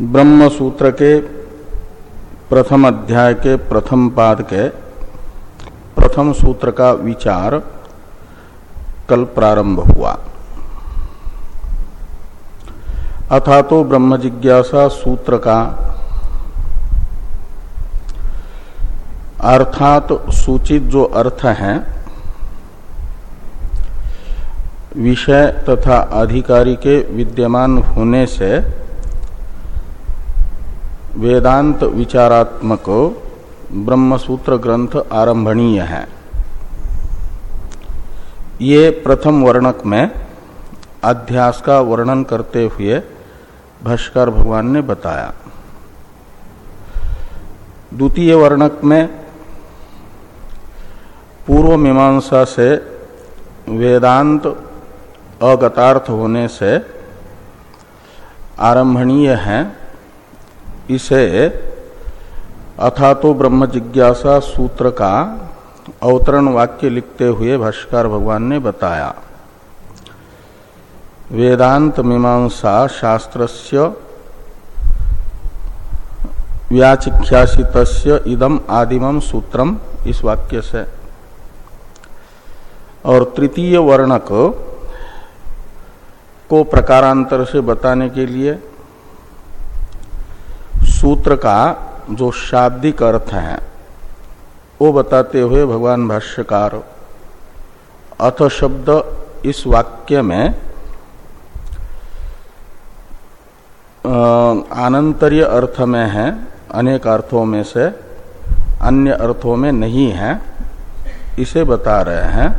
ब्रह्म सूत्र के प्रथम अध्याय के प्रथम पाद के प्रथम सूत्र का विचार कल प्रारंभ हुआ। अथा तो ब्रह्म जिज्ञासा सूत्र का अर्थात तो सूचित जो अर्थ है, विषय तथा अधिकारी के विद्यमान होने से वेदांत विचारात्मक ब्रह्मसूत्र ग्रंथ आरंभणीय है। ये प्रथम वर्णक में अध्यास का वर्णन करते हुए भाष्कर भगवान ने बताया। द्वितीय वर्णक में पूर्व मीमांसा से वेदांत अगतार्थ होने से आरंभणीय है। इसे अथा तो ब्रह्म जिज्ञासा सूत्र का अवतरण वाक्य लिखते हुए भाष्कर भगवान ने बताया। वेदांत मीमांसा शास्त्रस्य व्याचिख्यासित इदम आदिमम सूत्रम इस वाक्य से। और तृतीय वर्णक को प्रकारांतर से बताने के लिए सूत्र का जो शाब्दिक अर्थ है, वो बताते हुए भगवान भाष्यकार, अथ शब्द इस वाक्य में आनंतर्य अर्थ में है, अनेक अर्थों में से, अन्य अर्थों में नहीं है, इसे बता रहे हैं,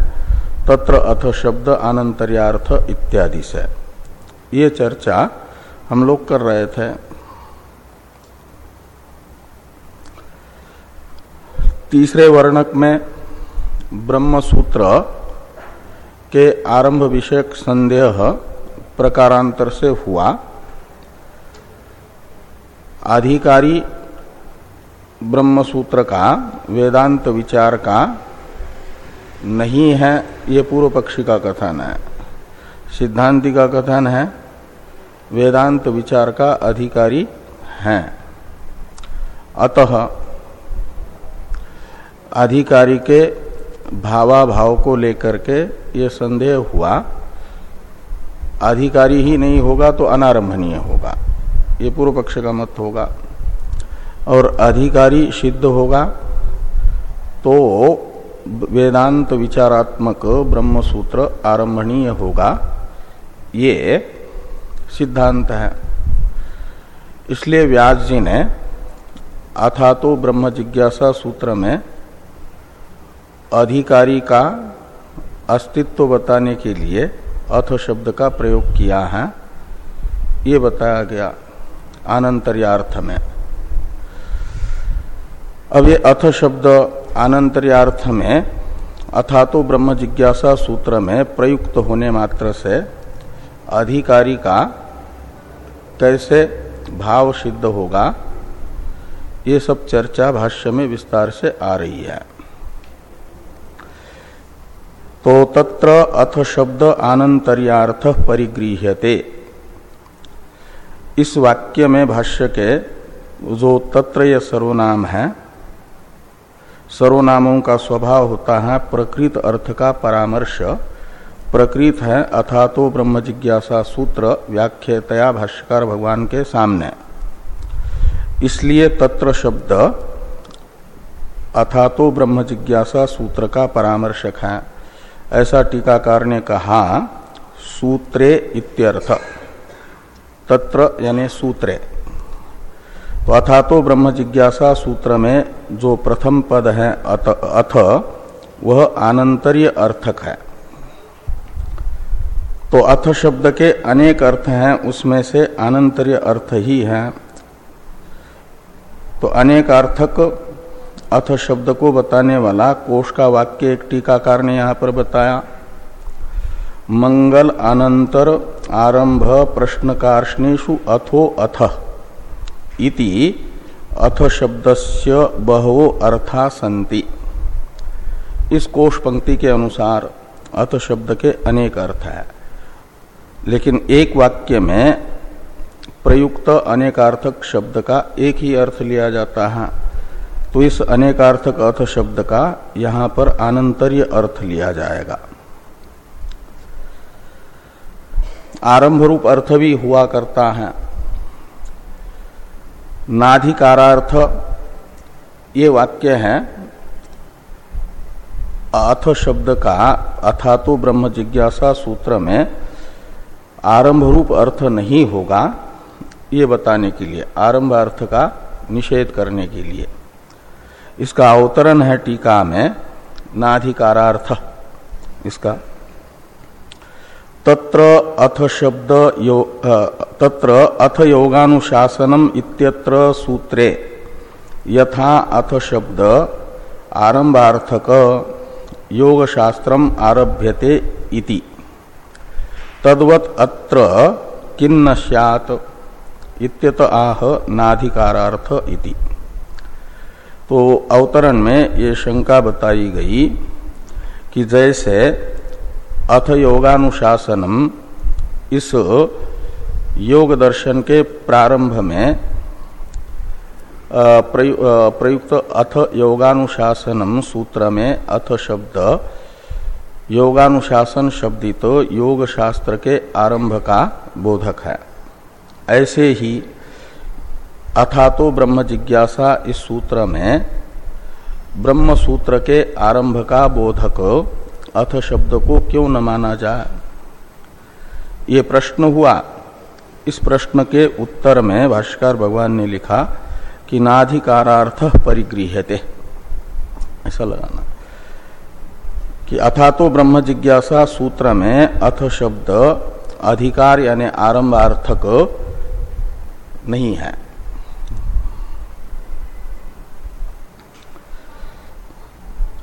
तत्र अथ शब्द आनंतर्यार्थ इत्यादि से। ये चर्चा हम लोग कर रहे थे। तीसरे वर्णक में ब्रह्म सूत्र के आरंभ विषयक संदेह प्रकारांतर से हुआ। अधिकारी ब्रह्म सूत्र का, वेदांत विचार का नहीं है, ये पूर्व पक्षी का कथन है। सिद्धांति का कथन है, वेदांत विचार का अधिकारी है। अतः अधिकारी के भावाभाव को लेकर के ये संदेह हुआ, अधिकारी ही नहीं होगा तो अनारंभनीय होगा, ये पूर्व पक्ष का मत होगा। और अधिकारी सिद्ध होगा तो वेदांत विचारात्मक ब्रह्म सूत्र आरंभणीय होगा, ये सिद्धांत है। इसलिए व्यास जी ने अथा तो ब्रह्म जिज्ञासा सूत्र में अधिकारी का अस्तित्व बताने के लिए अथ शब्द का प्रयोग किया है। ये बताया गया आनंतर्यार्थ में अब ये अथ शब्द आनंतर्यार्थ में अथा तो ब्रह्म जिज्ञासा सूत्र में प्रयुक्त होने मात्र से अधिकारी का कैसे भाव सिद्ध होगा, ये सब चर्चा भाष्य में विस्तार से आ रही है। तो तत्र अथ शब्द आनंतर्यार्थ परिगृह्यते। इस वाक्य में भाष्य के जो तत्र ये सर्वनाम है, सर्वनामों का स्वभाव होता है प्रकृत अर्थ का परामर्श। प्रकृत है अथा तो ब्रह्म जिज्ञासा सूत्र व्याख्यतया भाष्यकार भगवान के सामने। इसलिए तत्र शब्द अथा तो ब्रह्म जिज्ञासा सूत्र का परामर्शक है। ऐसा टीकाकार ने कहा सूत्रे इत्यर्थ। तत्र यानी सूत्रे। तो अथा तो ब्रह्म जिज्ञासा सूत्र में जो प्रथम पद है अथ, अथ वह आनंतर्य अर्थक है। तो अथ शब्द के अनेक अर्थ हैं उसमें से आनंतर्य अर्थ ही है। तो अनेक अर्थक अथ शब्द को बताने वाला कोष का वाक्य एक टीकाकार ने यहाँ पर बताया। मंगल अनंतर आरंभ प्रश्नकार्षणेशु अथो अथ इति अथ शब्दस्य बहवो अर्था संति इस कोष पंक्ति के अनुसार अथ शब्द के अनेक अर्थ है। लेकिन एक वाक्य में प्रयुक्त अनेकार्थक शब्द का एक ही अर्थ लिया जाता है। तो इस अनेकार्थक अर्थ शब्द का यहाँ पर आनंतर्य अर्थ लिया जाएगा। आरंभ रूप अर्थ भी हुआ करता है। नाधिकारार्थ ये वाक्य है अथ शब्द का अथा तो ब्रह्म जिज्ञासा सूत्र में आरंभ रूप अर्थ नहीं होगा, ये बताने के लिए आरंभ अर्थ का निषेध करने के लिए। इसका अवतरण है टीका में, नाधिकारार्थ, इसका। तत्र अथ शब्द यो तत्र अथ योगानुशासनम इत्यत्र सूत्रे, यथा अथ शब्द आरंभार्थक योग शास्त्रम आरभ्यते इति। तद्वत अत्र किन्न इत्यत आह नाधिकारार्थ इति। तो अवतरण में ये शंका बताई गई कि जैसे अथ योगानुशासनम इस योग दर्शन के प्रारंभ में प्रयुक्त अथ योगानुशासनम सूत्र में अथ शब्द, योगानुशासन शब्दित योग शास्त्र के आरंभ का बोधक है। ऐसे ही अथा तो ब्रह्म जिज्ञासा इस सूत्र में ब्रह्म सूत्र के आरंभ का बोधक अथ शब्द को क्यों न माना जाए? ये प्रश्न हुआ। इस प्रश्न के उत्तर में भाष्कर भगवान ने लिखा कि नाधिकारार्थ परिगृहते ऐसा लगाना। कि अथा तो ब्रह्म जिज्ञासा सूत्र में अथ शब्द अधिकार यानी आरंभार्थक नहीं है।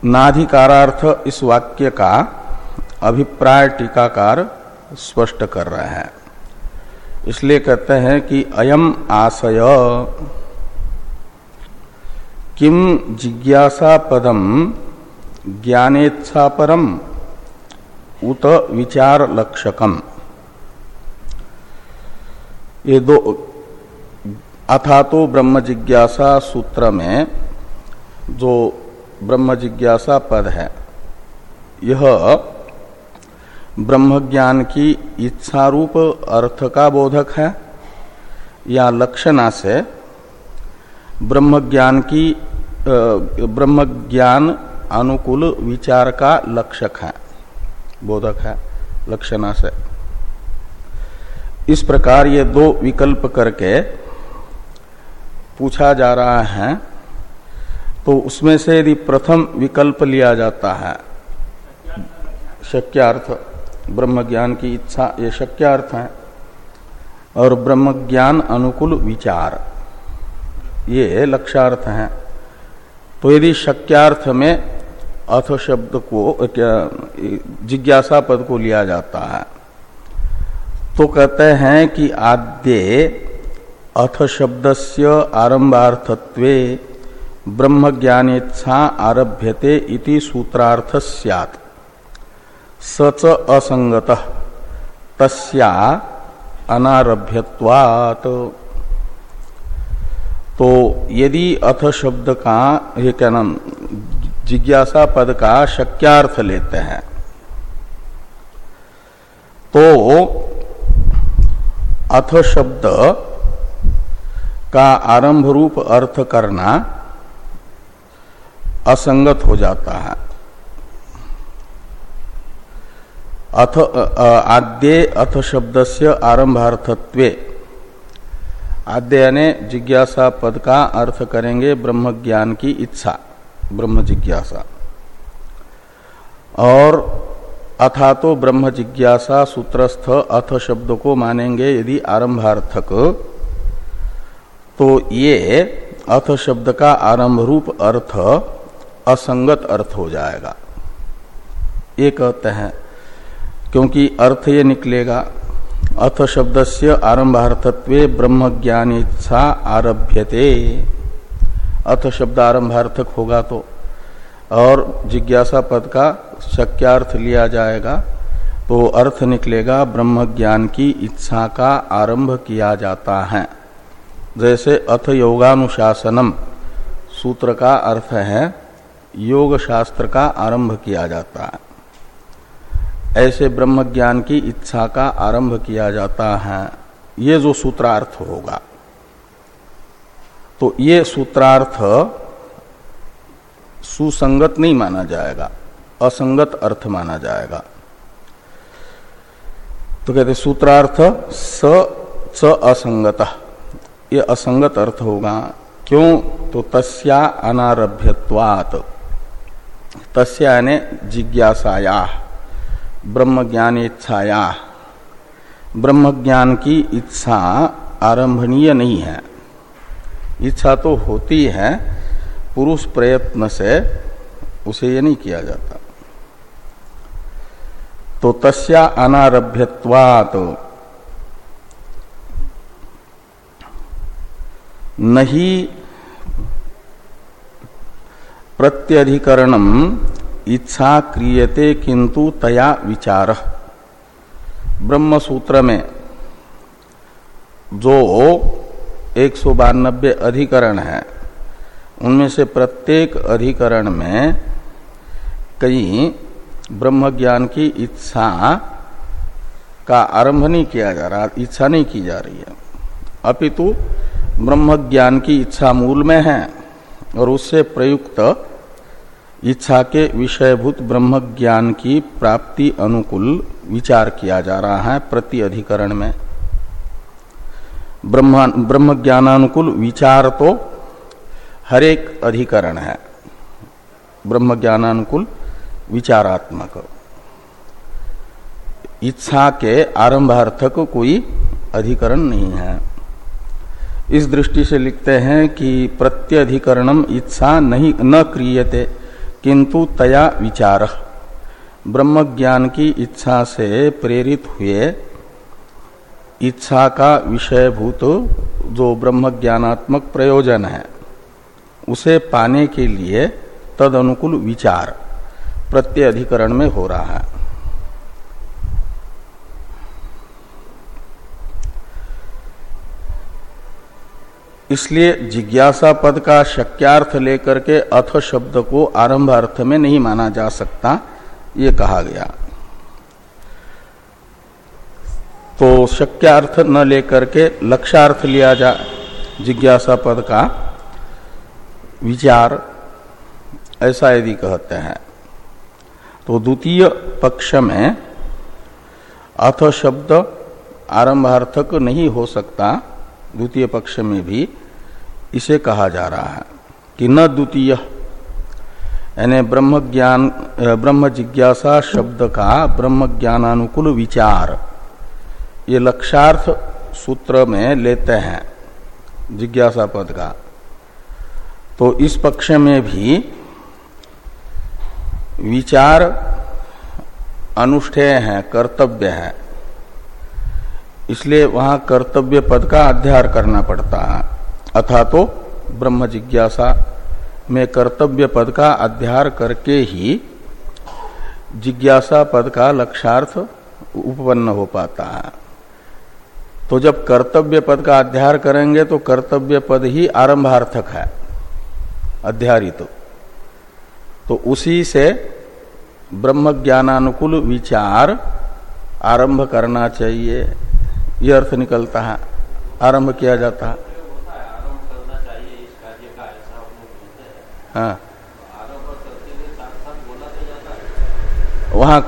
नाधिकारार्थ इस वाक्य का अभिप्राय टीकाकार स्पष्ट कर रहे हैं। इसलिए कहते हैं कि अयम आशय। किम जिज्ञासा पदम ज्ञानेच्छा परम उत विचार लक्षकम ये दो अथा तो ब्रह्म जिज्ञासा सूत्र में जो ब्रह्म जिज्ञासा पद है। यह ब्रह्म ज्ञान की इच्छा रूप अर्थ का बोधक है, या लक्षणा से ब्रह्म ज्ञान की ब्रह्म ज्ञान अनुकूल विचार का लक्षक है, बोधक है, लक्षणा से। इस प्रकार ये दो विकल्प करके पूछा जा रहा है तो उसमें से यदि प्रथम विकल्प लिया जाता है, शक्यार्थ ब्रह्म ज्ञान की इच्छा, ये शक्यार्थ है, और ब्रह्म ज्ञान अनुकूल विचार, ये लक्ष्यार्थ है। तो यदि शक्यार्थ में अथ शब्द को जिज्ञासा पद को लिया जाता है तो कहते हैं कि आद्य अथ शब्दस्य आरंभार्थत्वे ब्रह्म ज्ञानेच्छा आरभ्यते इति सूत्रार्थ सैत सच असंगत तस्या अनारभ्यवात तो यदि अथ शब्द का, ये क्या नाम, जिज्ञासा पद का शक्यार्थ लेते हैं तो अथ शब्द का आरंभ रूप अर्थ करना असंगत हो जाता है। अथ आद्य अथ शब्द से आरंभार्थत्व। आद्य यानी जिज्ञासा पद का अर्थ करेंगे ब्रह्म ज्ञान की इच्छा, ब्रह्म जिज्ञासा। और अथा तो ब्रह्म जिज्ञासा सूत्रस्थ अथ शब्द को मानेंगे यदि आरंभार्थक। तो ये अथ शब्द का आरंभ रूप अर्थ असंगत अर्थ हो जाएगा। ये कहते हैं, क्योंकि अर्थ ये निकलेगा, अथ शब्द से आरंभार्थत्व ब्रह्म ज्ञान इच्छा आरभ्यते। अथ शब्द आरंभार्थक होगा तो और जिज्ञासा पद का शक्यार्थ लिया जाएगा तो अर्थ निकलेगा ब्रह्म ज्ञान की इच्छा का आरंभ किया जाता है। जैसे अथ योगानुशासनम, सूत्र का अर्थ है योग शास्त्र का आरंभ किया जाता है। ऐसे ब्रह्म ज्ञान की इच्छा का आरंभ किया जाता है। ये जो सूत्रार्थ होगा। तो ये सूत्रार्थ सुसंगत नहीं माना जाएगा, असंगत अर्थ माना जाएगा। तो कहते सूत्रार्थ स, च असंगत। ये असंगत अर्थ होगा। क्यों? तो तस्या अनारभ्यवात तस्या यानी जिज्ञासाया ब्रह्म ज्ञान इच्छाया ब्रह्म ज्ञान की इच्छा आरंभनीय नहीं है। इच्छा तो होती है, पुरुष प्रयत्न से उसे ये नहीं किया जाता। तो तस्या अनारभ्यवात नहीं प्रत्यधिकरणम इच्छा क्रियते किंतु तया विचार। ब्रह्म सूत्र में जो एक सौ बानबे अधिकरण है, उनमें से प्रत्येक अधिकरण में कई ब्रह्म ज्ञान की इच्छा का आरंभ नहीं किया जा रहा, इच्छा नहीं की जा रही है। अपितु ब्रह्म ज्ञान की इच्छा मूल में है और उससे प्रयुक्त इच्छा के विषयभूत ब्रह्म ज्ञान की प्राप्ति अनुकूल विचार किया जा रहा है प्रति अधिकरण में। ब्रह्म ब्रह्म ज्ञानानुकूल विचार तो हर एक अधिकरण है। ब्रह्म ज्ञानानुकूल विचारात्मक। इच्छा के आरंभार्थक कोई अधिकरण नहीं है। इस दृष्टि से लिखते हैं कि प्रत्यधिकरणम इच्छा नहीं, न क्रियते। किंतु तया विचार। ब्रह्म ज्ञान की इच्छा से प्रेरित हुए इच्छा का विषयभूत जो ब्रह्म ज्ञानात्मक प्रयोजन है, उसे पाने के लिए तद अनुकूल विचार प्रत्यधिकरण में हो रहा है। इसलिए जिज्ञासा पद का शक्यार्थ लेकर के अथ शब्द को आरंभ अर्थ में नहीं माना जा सकता, ये कहा गया। तो शक्यार्थ न लेकर के लक्ष्यार्थ लिया जा, जिज्ञासा पद का विचार, ऐसा यदि कहते हैं। तो द्वितीय पक्ष में अथ शब्द आरंभार्थक नहीं हो सकता द्वितीय पक्ष में भी इसे कहा जा रहा है कि न द्वितीय। यानी ब्रह्म ज्ञान ब्रह्म जिज्ञासा शब्द का ब्रह्म ज्ञानानुकूल विचार। ये लक्षार्थ सूत्र में लेते हैं जिज्ञासा पद का। तो इस पक्ष में भी विचार अनुष्ठेय है, कर्तव्य है। इसलिए वहाँ कर्तव्य पद का अध्यार करना पड़ता है। अथा तो ब्रह्म जिज्ञासा में कर्तव्य पद का अध्यार करके ही जिज्ञासा पद का लक्षार्थ उपपन्न हो पाता है। तो जब कर्तव्य पद का अध्यार करेंगे तो कर्तव्य पद ही आरंभार्थक है अध्यारित तो, तो उसी से ब्रह्म ज्ञानानुकूल विचार आरंभ करना चाहिए। ये अर्थ निकलता है, आरंभ किया जाता है। हाँ। वहाँ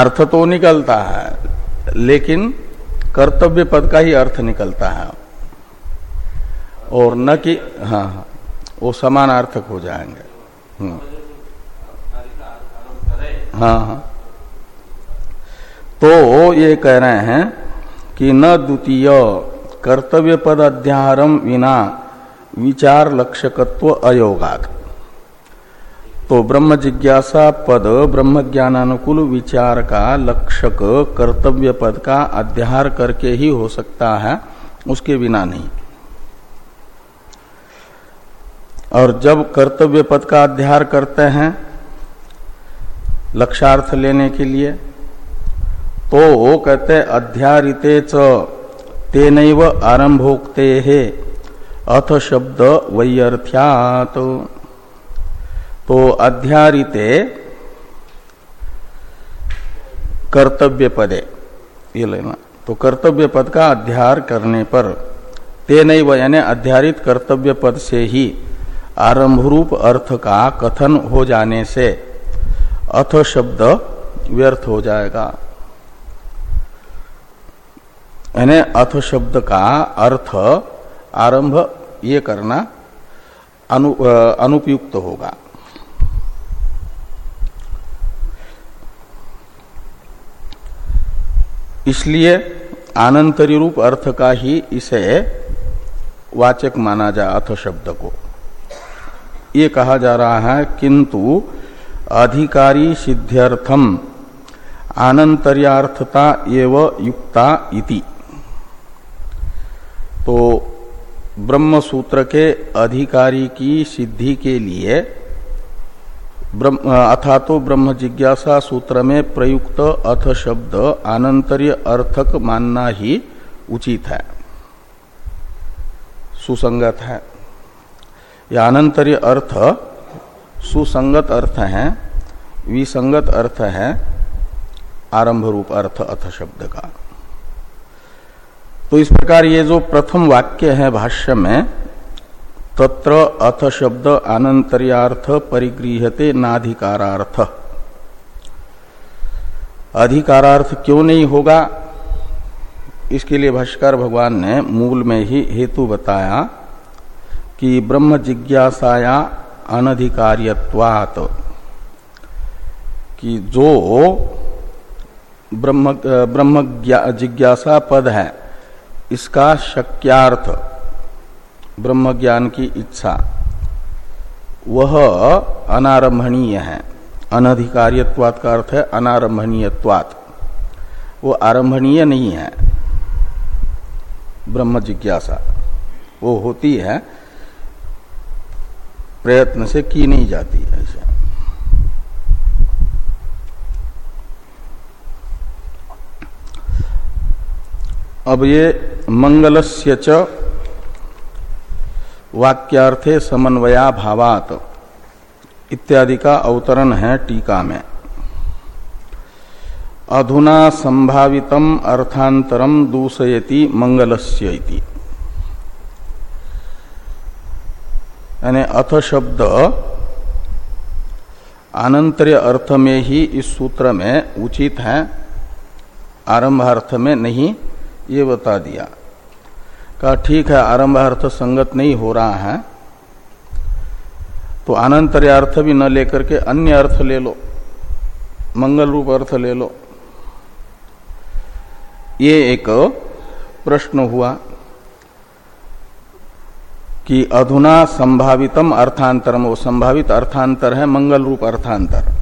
अर्थ तो निकलता है, लेकिन कर्तव्य पद का ही अर्थ निकलता है। और न कि हाँ हाँ वो समानार्थक हो जाएँगे। हम्म। हाँ हाँ। तो ये कह रहे हैं कि न द्वितीय कर्तव्य पद अध्यारम विना विचार लक्षकत्व अयोगात। तो ब्रह्म जिज्ञासा पद ब्रह्म ज्ञानानुकूल विचार का लक्षक कर्तव्य पद का अध्यार करके ही हो सकता है, उसके बिना नहीं। और जब कर्तव्य पद का अध्यार करते हैं, लक्षार्थ लेने के लिए तो वो कहते अध्यारिते तेन आरंभोक्ते है अथ शब्द वैयर्थ्यात। तो अध्यारिते कर्तव्य पदे ये लेना। तो कर्तव्य पद का अध्यार करने पर तेन यानी अध्यारित कर्तव्य पद से ही आरंभ रूप अर्थ का कथन हो जाने से, अथ शब्द व्यर्थ हो जाएगा। यानी अथ शब्द का अर्थ आरंभ ये करना अनु, अनुपयुक्त होगा। इसलिए आनंतरी रूप अर्थ का ही इसे वाचक माना जाए अथ शब्द को। ये कहा जा रहा है किंतु अधिकारी सिद्ध्यर्थम आनंतर्यार्थता एव युक्ता इति। तो ब्रह्म सूत्र के अधिकारी की सिद्धि के लिए अथा तो ब्रह्म जिज्ञासा सूत्र में प्रयुक्त अथ शब्द आनंतर्य अर्थक मानना ही उचित है। सुसंगत है। यह अनंतर्य अर्थ, सुसंगत अर्थ है, विसंगत अर्थ है आरंभ रूप अर्थ अथ शब्द का। तो इस प्रकार ये जो प्रथम वाक्य है भाष्य में, तत्र अथ शब्द अनंतर्यार्थ परिगृहते नाधिकारार्थ। अधिकारार्थ क्यों नहीं होगा? इसके लिए भाष्कर भगवान ने मूल में ही हेतु बताया कि ब्रह्म जिज्ञासाया अनधिकार्यवात कि जो ब्रह्म ब्रह्म जिज्ञासा पद है इसका शक्यार्थ ब्रह्म ज्ञान की इच्छा। वह अनारंभणीय है। अनधिकार्यवात का अर्थ है अनारंभणीयवात वो आरंभणीय नहीं है। ब्रह्म जिज्ञासा। वो होती है, प्रयत्न से की नहीं जाती ऐसा। अब ये मंगलस्य च वाक्यार्थे समन्वया भावात। इत्यादि का अवतरण है टीका में। अधुना संभावितम अर्थांतरम दूषयति मंगलस्य इति। यानी अथ शब्द आनंतर्य अर्थ में ही इस सूत्र में उचित है आरंभ अर्थ में नहीं। ये बता दिया। कहा, ठीक है, आरंभ अर्थ संगत नहीं हो रहा है तो अनंतर्य अर्थ भी न लेकर के अन्य अर्थ ले लो, मंगल रूप अर्थ ले लो। ये एक प्रश्न हुआ कि अधुना संभावितम अर्थांतरम, वो संभावित अर्थांतर है, मंगल रूप अर्थांतर।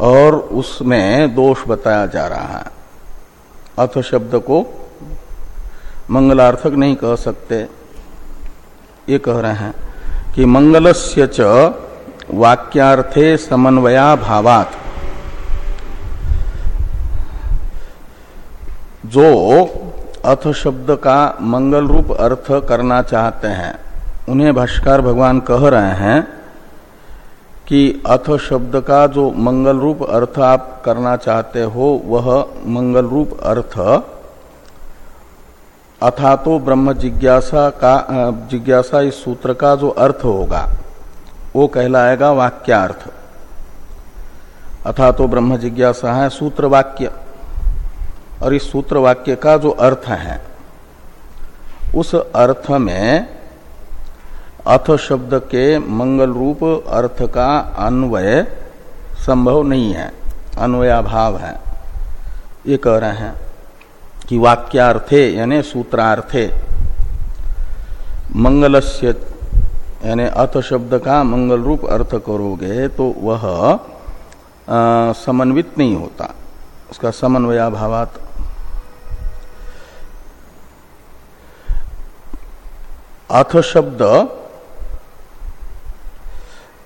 और उसमें दोष बताया जा रहा है। अथ शब्द को मंगलार्थक नहीं कह सकते। ये कह रहे हैं कि मंगलस्य च वाक्यार्थे समन्वया भावात। जो अथ शब्द का मंगल रूप अर्थ करना चाहते हैं, उन्हें भाष्कर भगवान कह रहे हैं कि अथ शब्द का जो मंगल रूप अर्थ आप करना चाहते हो, वह मंगल रूप अर्थ। अथा तो ब्रह्म जिज्ञासा का जिज्ञासा इस सूत्र का जो अर्थ होगा, वो कहलाएगा वाक्यार्थ। अथा तो ब्रह्म जिज्ञासा है सूत्र वाक्य, और इस सूत्र वाक्य का जो अर्थ है, उस अर्थ में अथ शब्द के मंगल रूप अर्थ का अन्वय संभव नहीं है, अन्वयाभाव है। ये कह रहे हैं कि वाक्यार्थे यानी सूत्रार्थे, मंगलस्य यानी अथ शब्द का मंगल रूप अर्थ करोगे तो वह समन्वित नहीं होता। उसका समन्वयाभावात। अथ शब्द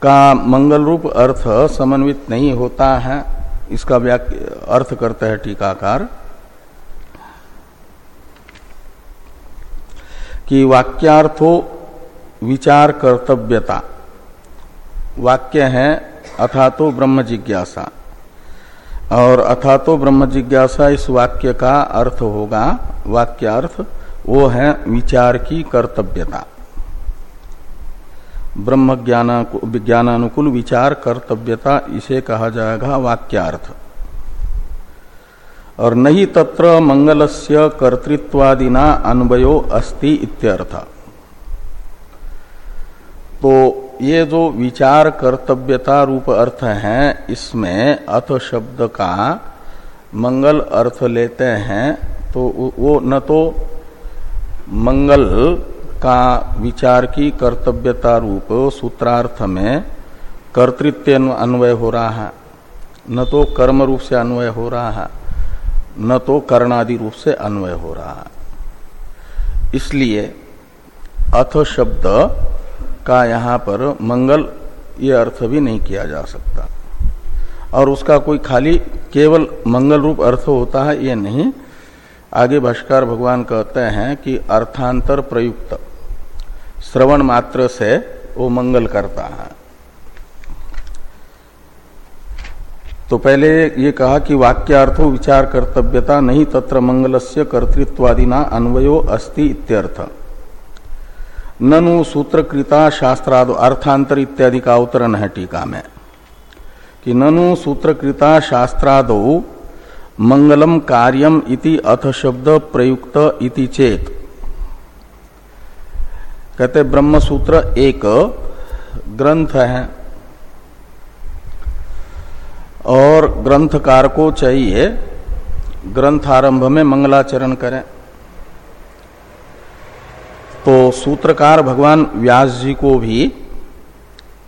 का मंगल रूप अर्थ समन्वित नहीं होता है, इसका अर्थ करते हैं टीकाकार कि वाक्यार्थो विचार कर्तव्यता। वाक्य है अथा तो ब्रह्म जिज्ञासा। और अथा तो ब्रह्म जिज्ञासा इस वाक्य का अर्थ होगा, वाक्यार्थ वो है विचार की कर्तव्यता। ब्रह्म विज्ञानानुकूल विचार कर्तव्यता, इसे कहा जाएगा वाक्यार्थ। और नहीं तत्र मंगलस्य कर्तृत्वादिना अन्वयो अस्ति इत्यर्थ। तो ये जो विचार कर्तव्यता रूप अर्थ है, इसमें अथ शब्द का मंगल अर्थ लेते हैं तो वो न तो मंगल का विचार की कर्तव्यता रूप सूत्रार्थ में कर्तृत्व अन्वय हो रहा है। न तो कर्म रूप से अन्वय हो रहा है, न तो कर्णादि रूप से अन्वय हो रहा है। इसलिए अथ शब्द का यहाँ पर मंगल ये अर्थ भी नहीं किया जा सकता। और उसका कोई खाली केवल मंगल रूप अर्थ होता है ये नहीं आगे भाष्कर भगवान कहते हैं कि अर्थांतर प्रयुक्त। श्रवण मात्र से वो मंगल करता है। तो पहले ये कहा कि वाक्यार्थो विचार कर्तव्यता नहीं तत्र मंगलस्य कर्तृत्वादिना अन्वयो अस्ति इत्यर्थ। ननु सूत्रकृता शास्त्राद अर्थांतर इत्यादि का अवतरण है टीका में। कि ननु सूत्रकृता शास्त्राद मंगलम कार्यम इति अथ शब्द प्रयुक्त इति चेत। कहते ब्रह्म सूत्र एक ग्रंथ है। और ग्रंथकार को चाहिए ग्रंथ आरंभ में मंगलाचरण करें। तो सूत्रकार भगवान व्यास जी को भी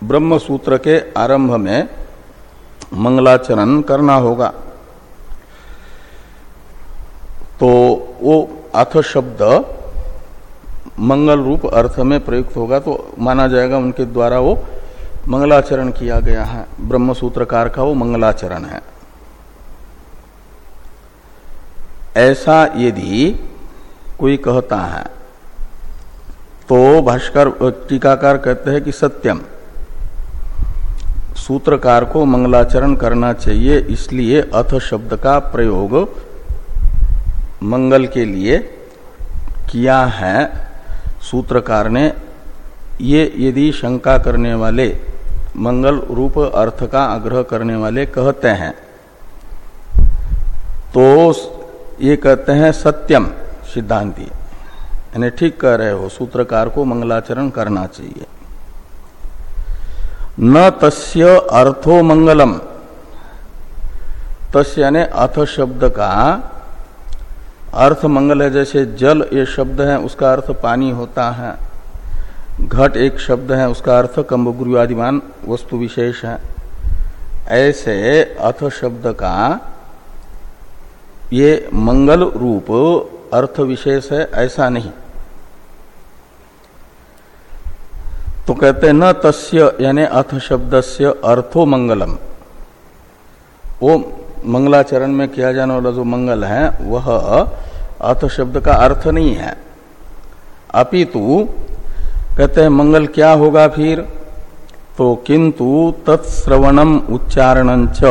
ब्रह्म सूत्र के आरंभ में मंगलाचरण करना होगा। तो वो अथ शब्द मंगल रूप अर्थ में प्रयुक्त होगा तो माना जाएगा उनके द्वारा वो मंगलाचरण किया गया है। ब्रह्म सूत्रकार का वो मंगलाचरण है। ऐसा यदि कोई कहता है तो भाष्कर टीकाकार कहते हैं कि सत्यम। सूत्रकार को मंगलाचरण करना चाहिए, इसलिए अथ शब्द का प्रयोग मंगल के लिए किया है सूत्रकार ने, ये यदि शंका करने वाले, मंगल रूप अर्थ का आग्रह करने वाले कहते हैं। तो ये कहते हैं सत्यम सिद्धांति। यानी ठीक कह रहे हो, सूत्रकार को मंगलाचरण करना चाहिए। न तस्य अर्थो मंगलम। तस्य यानी अथ शब्द का अर्थ मंगल है, जैसे जल ये शब्द है, उसका अर्थ पानी होता है। घट एक शब्द है, उसका अर्थ कम्बुगुरु आदिमान वस्तु विशेष है। ऐसे अथ शब्द का ये मंगल रूप अर्थ विशेष है, ऐसा नहीं। तो कहते न तस्य यानी अथ शब्द से अर्थो मंगलम। वो मंगलाचरण में किया जाने वाला जो मंगल है, वह अथ शब्द का अर्थ नहीं है। अपितु, कहते हैं, मंगल क्या होगा फिर? तो किंतु तत्श्रवणम उच्चारण च।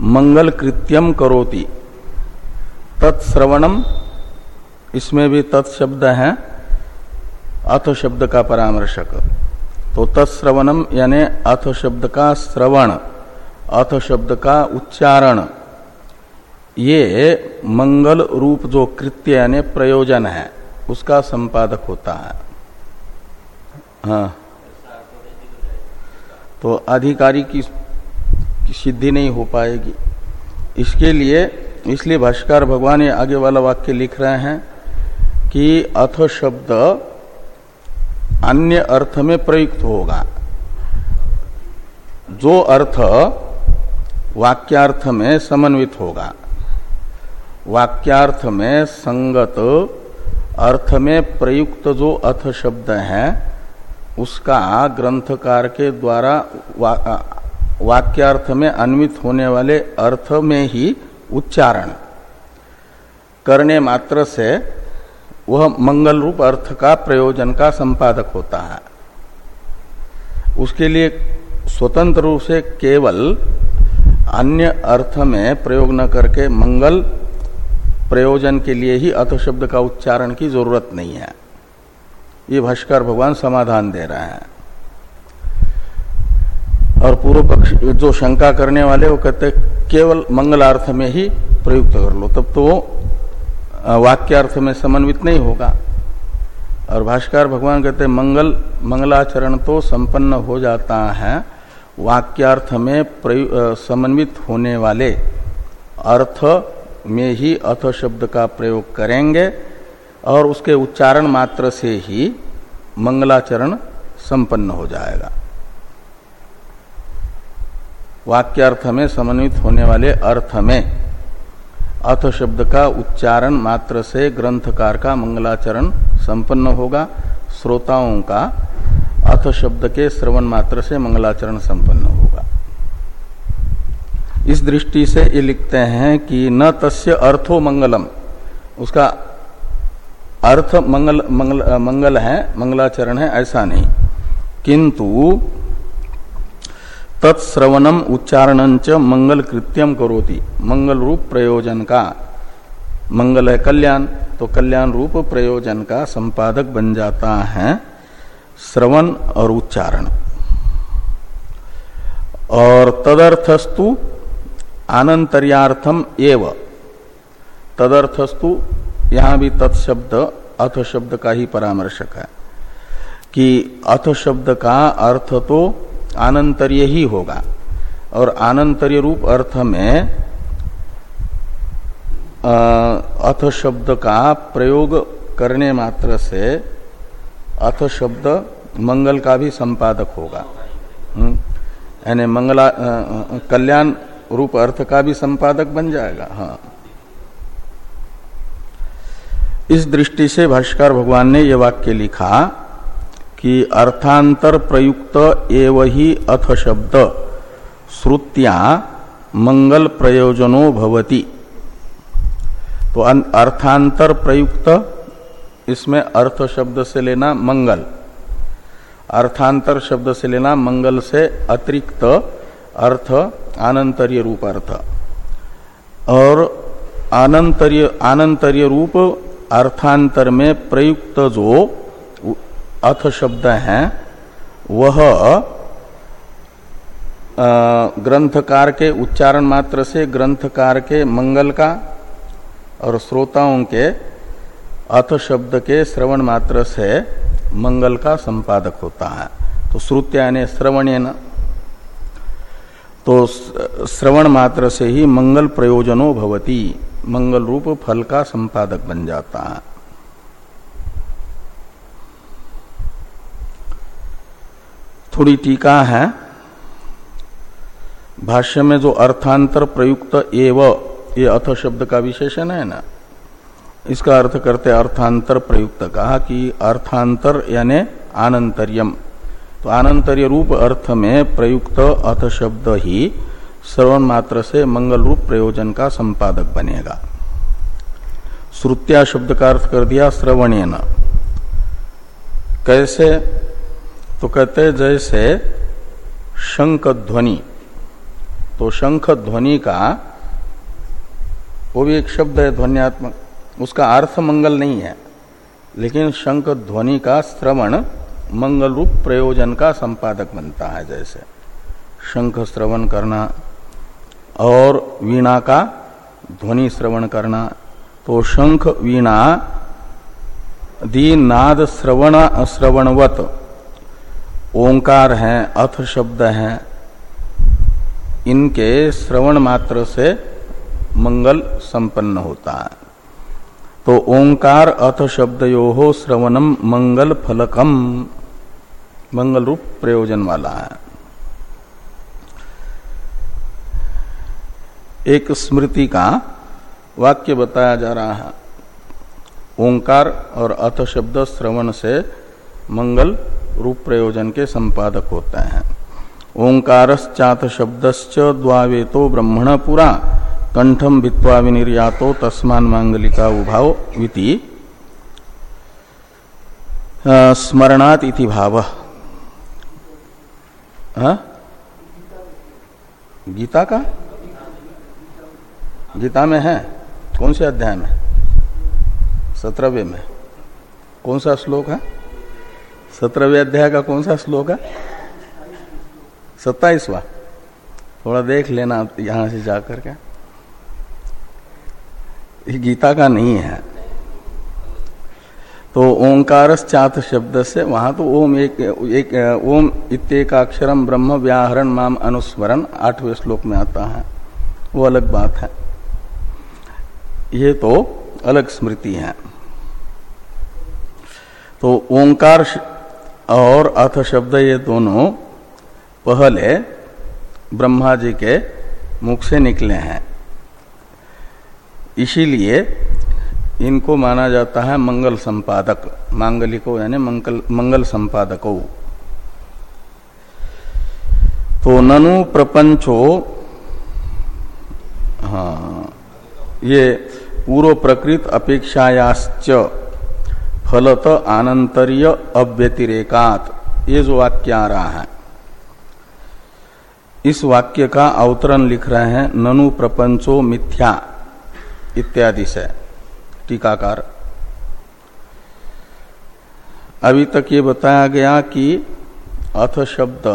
मंगल कृत्यम करोति। तत्श्रवणम इसमें भी तत्शब्द है, अथ शब्द का परामर्शक। तो तत्श्रवणम यानी अथ शब्द का श्रवण अथ शब्द का उच्चारण। ये मंगल रूप जो कृत्य यानी प्रयोजन है उसका संपादक होता है। हाँ। तो अधिकारी की, की सिद्धि नहीं हो पाएगी। इसके लिए इसलिए भाष्कर भगवान ये आगे वाला वाक्य लिख रहे हैं कि अथ शब्द अन्य अर्थ में प्रयुक्त होगा। जो अर्थ वाक्यार्थ में समन्वित होगा। वाक्यार्थ में संगत अर्थ में प्रयुक्त जो अथ शब्द है उसका ग्रंथकार के द्वारा वा, वाक्यार्थ में अन्वित होने वाले अर्थ में ही उच्चारण करने मात्र से वह मंगल रूप अर्थ का प्रयोजन का संपादक होता है। उसके लिए स्वतंत्र रूप से केवल अन्य अर्थ में प्रयोग न करके मंगल प्रयोजन के लिए ही अथ शब्द का उच्चारण की ज़रूरत नहीं है। ये भाष्कर भगवान समाधान दे रहे हैं। और पूर्व पक्ष जो शंका करने वाले, वो कहते केवल मंगलार्थ में ही प्रयुक्त कर लो, तब तो वाक्यार्थ में समन्वित नहीं होगा। और भाष्कर भगवान कहते मंगल, मंगलाचरण तो संपन्न हो जाता है वाक्यार्थ में समन्वित होने वाले अर्थ में ही अथ शब्द का प्रयोग करेंगे और उसके उच्चारण मात्र से ही मंगलाचरण संपन्न हो जाएगा। वाक्यार्थ में समन्वित होने वाले अर्थ में अथ शब्द का उच्चारण मात्र से ग्रंथकार का मंगलाचरण संपन्न होगा, श्रोताओं का अथ शब्द के श्रवण मात्र से मंगलाचरण संपन्न होगा। इस दृष्टि से ये लिखते हैं कि न तस्य अर्थो मंगलम। उसका अर्थ मंगल मंगल मंगल है, मंगलाचरण है, ऐसा नहीं। किंतु तत्श्रवणम उच्चारण च मंगल कृत्यम करोति, मंगल रूप प्रयोजन का। मंगल है कल्याण तो कल्याण रूप प्रयोजन का संपादक बन जाता है। श्रवण और उच्चारण। और तदर्थस्तु आनंतर्याथम एव। तदर्थस्तु यहाँ भी तत्शब्द अथ शब्द का ही परामर्शक है कि अथ शब्द का अर्थ तो आनंतर्य ही होगा। और आनंतर्य रूप अर्थ में अथ शब्द का प्रयोग करने मात्र से अथ शब्द मंगल का भी संपादक होगा। हम्म? यानी मंगला कल्याण रूप अर्थ का भी संपादक बन जाएगा हाँ। इस दृष्टि से भाष्कर भगवान ने यह वाक्य लिखा कि अर्थांतर प्रयुक्त एव ही अथ शब्द, श्रुतिया मंगल प्रयोजनो भवति। तो अर्थांतर प्रयुक्त इसमें अर्थ शब्द से लेना मंगल, अर्थांतर शब्द से लेना मंगल से अतिरिक्त अर्थ, आनंतर्य रूप अर्थ। और आनंतर्य आनंतर्य रूप अर्थांतर में प्रयुक्त जो अथ शब्द हैं, वह ग्रंथकार के उच्चारण मात्र से ग्रंथकार के मंगल का और श्रोताओं के अथ शब्द के श्रवण मात्र से मंगल का संपादक होता है। तो श्रुत्या यानी श्रवण तो श्रवण मात्र से ही मंगल प्रयोजनो भवती। मंगल रूप फल का संपादक बन जाता है। थोड़ी टीका है। भाष्य में जो अर्थांतर प्रयुक्त एव, ये अथ शब्द का विशेषण है ना? इसका अर्थ करते अर्थांतर प्रयुक्त। कहा कि अर्थांतर यानी आनंतरियम। तो आनंतर्य रूप अर्थ में प्रयुक्त अथ शब्द ही श्रवण मात्र से मंगल रूप प्रयोजन का संपादक बनेगा। श्रुत्या शब्द का अर्थ कर दिया श्रवणेन। कैसे? तो कहते जैसे शंख ध्वनि तो शंख ध्वनि का वो भी एक शब्द है ध्वनियात्मक। उसका अर्थ मंगल नहीं है, लेकिन शंख ध्वनि का श्रवण मंगल रूप प्रयोजन का संपादक बनता है जैसे। शंख श्रवण करना और वीणा का ध्वनि श्रवण करना तो शंख, वीणा, दी नाद श्रवण, श्रवणवत, ओंकार है, अथ शब्द है, इनके श्रवण मात्र से मंगल संपन्न होता है। तो ओंकार अथ शब्द यो हो श्रवणम मंगल फलकम मंगल रूप प्रयोजन वाला है। एक स्मृति का वाक्य बताया जा रहा है। ओंकार और अथ शब्द श्रवण से मंगल रूप प्रयोजन के संपादक होते हैं। ओंकारश्चात शब्दश्च द्वावेतो ब्रह्मण पुरा। कंठम भित्वा विनिर्यातो तस्मान मांगलिका उभाव विति स्मरणात इति भाव। गीता का? गीता में है? कौन से अध्याय में? सत्रहवे में। कौन सा श्लोक है? सत्रहवे अध्याय का कौन सा श्लोक है? सत्ताईसवा। थोड़ा देख लेना यहाँ से जाकर गीता का नहीं है। तो ओंकार चात शब्द से वहाँ तो ओम एक, एक ओम इत्येकाक्षरम ब्रह्म व्याहरण माम अनुस्मरण आठवें श्लोक में आता है। वो अलग बात है। ये तो अलग स्मृति है। तो ओंकार और अथ शब्द ये दोनों पहले ब्रह्मा जी के मुख से निकले हैं। इसीलिए इनको माना जाता है मंगल संपादक। मांगलिको यानी मंगल मंगल संपादको। तो ननु प्रपंचो हाँ ये पूर्व प्रकृत अपेक्षायाश्च फलत आनंतर्य अव्यतिरेकात। ये जो वाक्य आ रहा है। इस वाक्य का अवतरण लिख रहे हैं ननु प्रपंचो मिथ्या। इत्यादि से। टीकाकार। अभी तक ये बताया गया कि अथ शब्द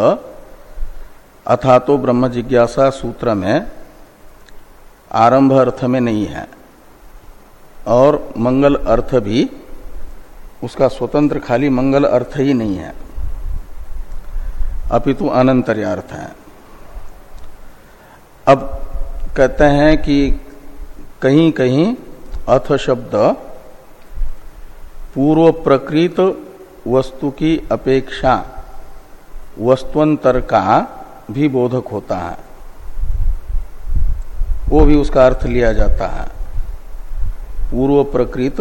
अथा तो ब्रह्म जिज्ञासा सूत्र में आरंभ अर्थ में नहीं है और मंगल अर्थ भी उसका स्वतंत्र खाली मंगल अर्थ ही नहीं है। अपितु अनंतर्य अर्थ है। अब कहते हैं कि कहीं कहीं अथ शब्द पूर्व प्रकृत वस्तु की अपेक्षा वस्तुअंतर का भी बोधक होता है। वो भी उसका अर्थ लिया जाता है। पूर्व प्रकृत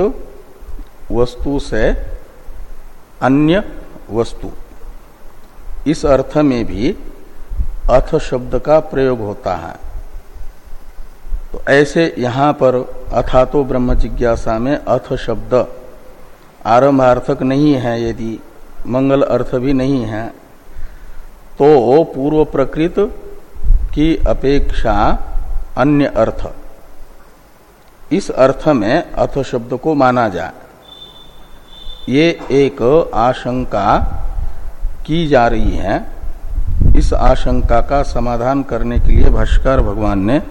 वस्तु से अन्य वस्तु। इस अर्थ में भी अथ शब्द का प्रयोग होता है। तो ऐसे यहाँ पर अथा तो ब्रह्म जिज्ञासा में अथ शब्द आरंभार्थक नहीं है यदि, मंगल अर्थ भी नहीं है तो पूर्व प्रकृत की अपेक्षा अन्य अर्थ। इस अर्थ में अथ शब्द को माना जाए। ये एक आशंका की जा रही है। इस आशंका का समाधान करने के लिए भाष्कर भगवान ने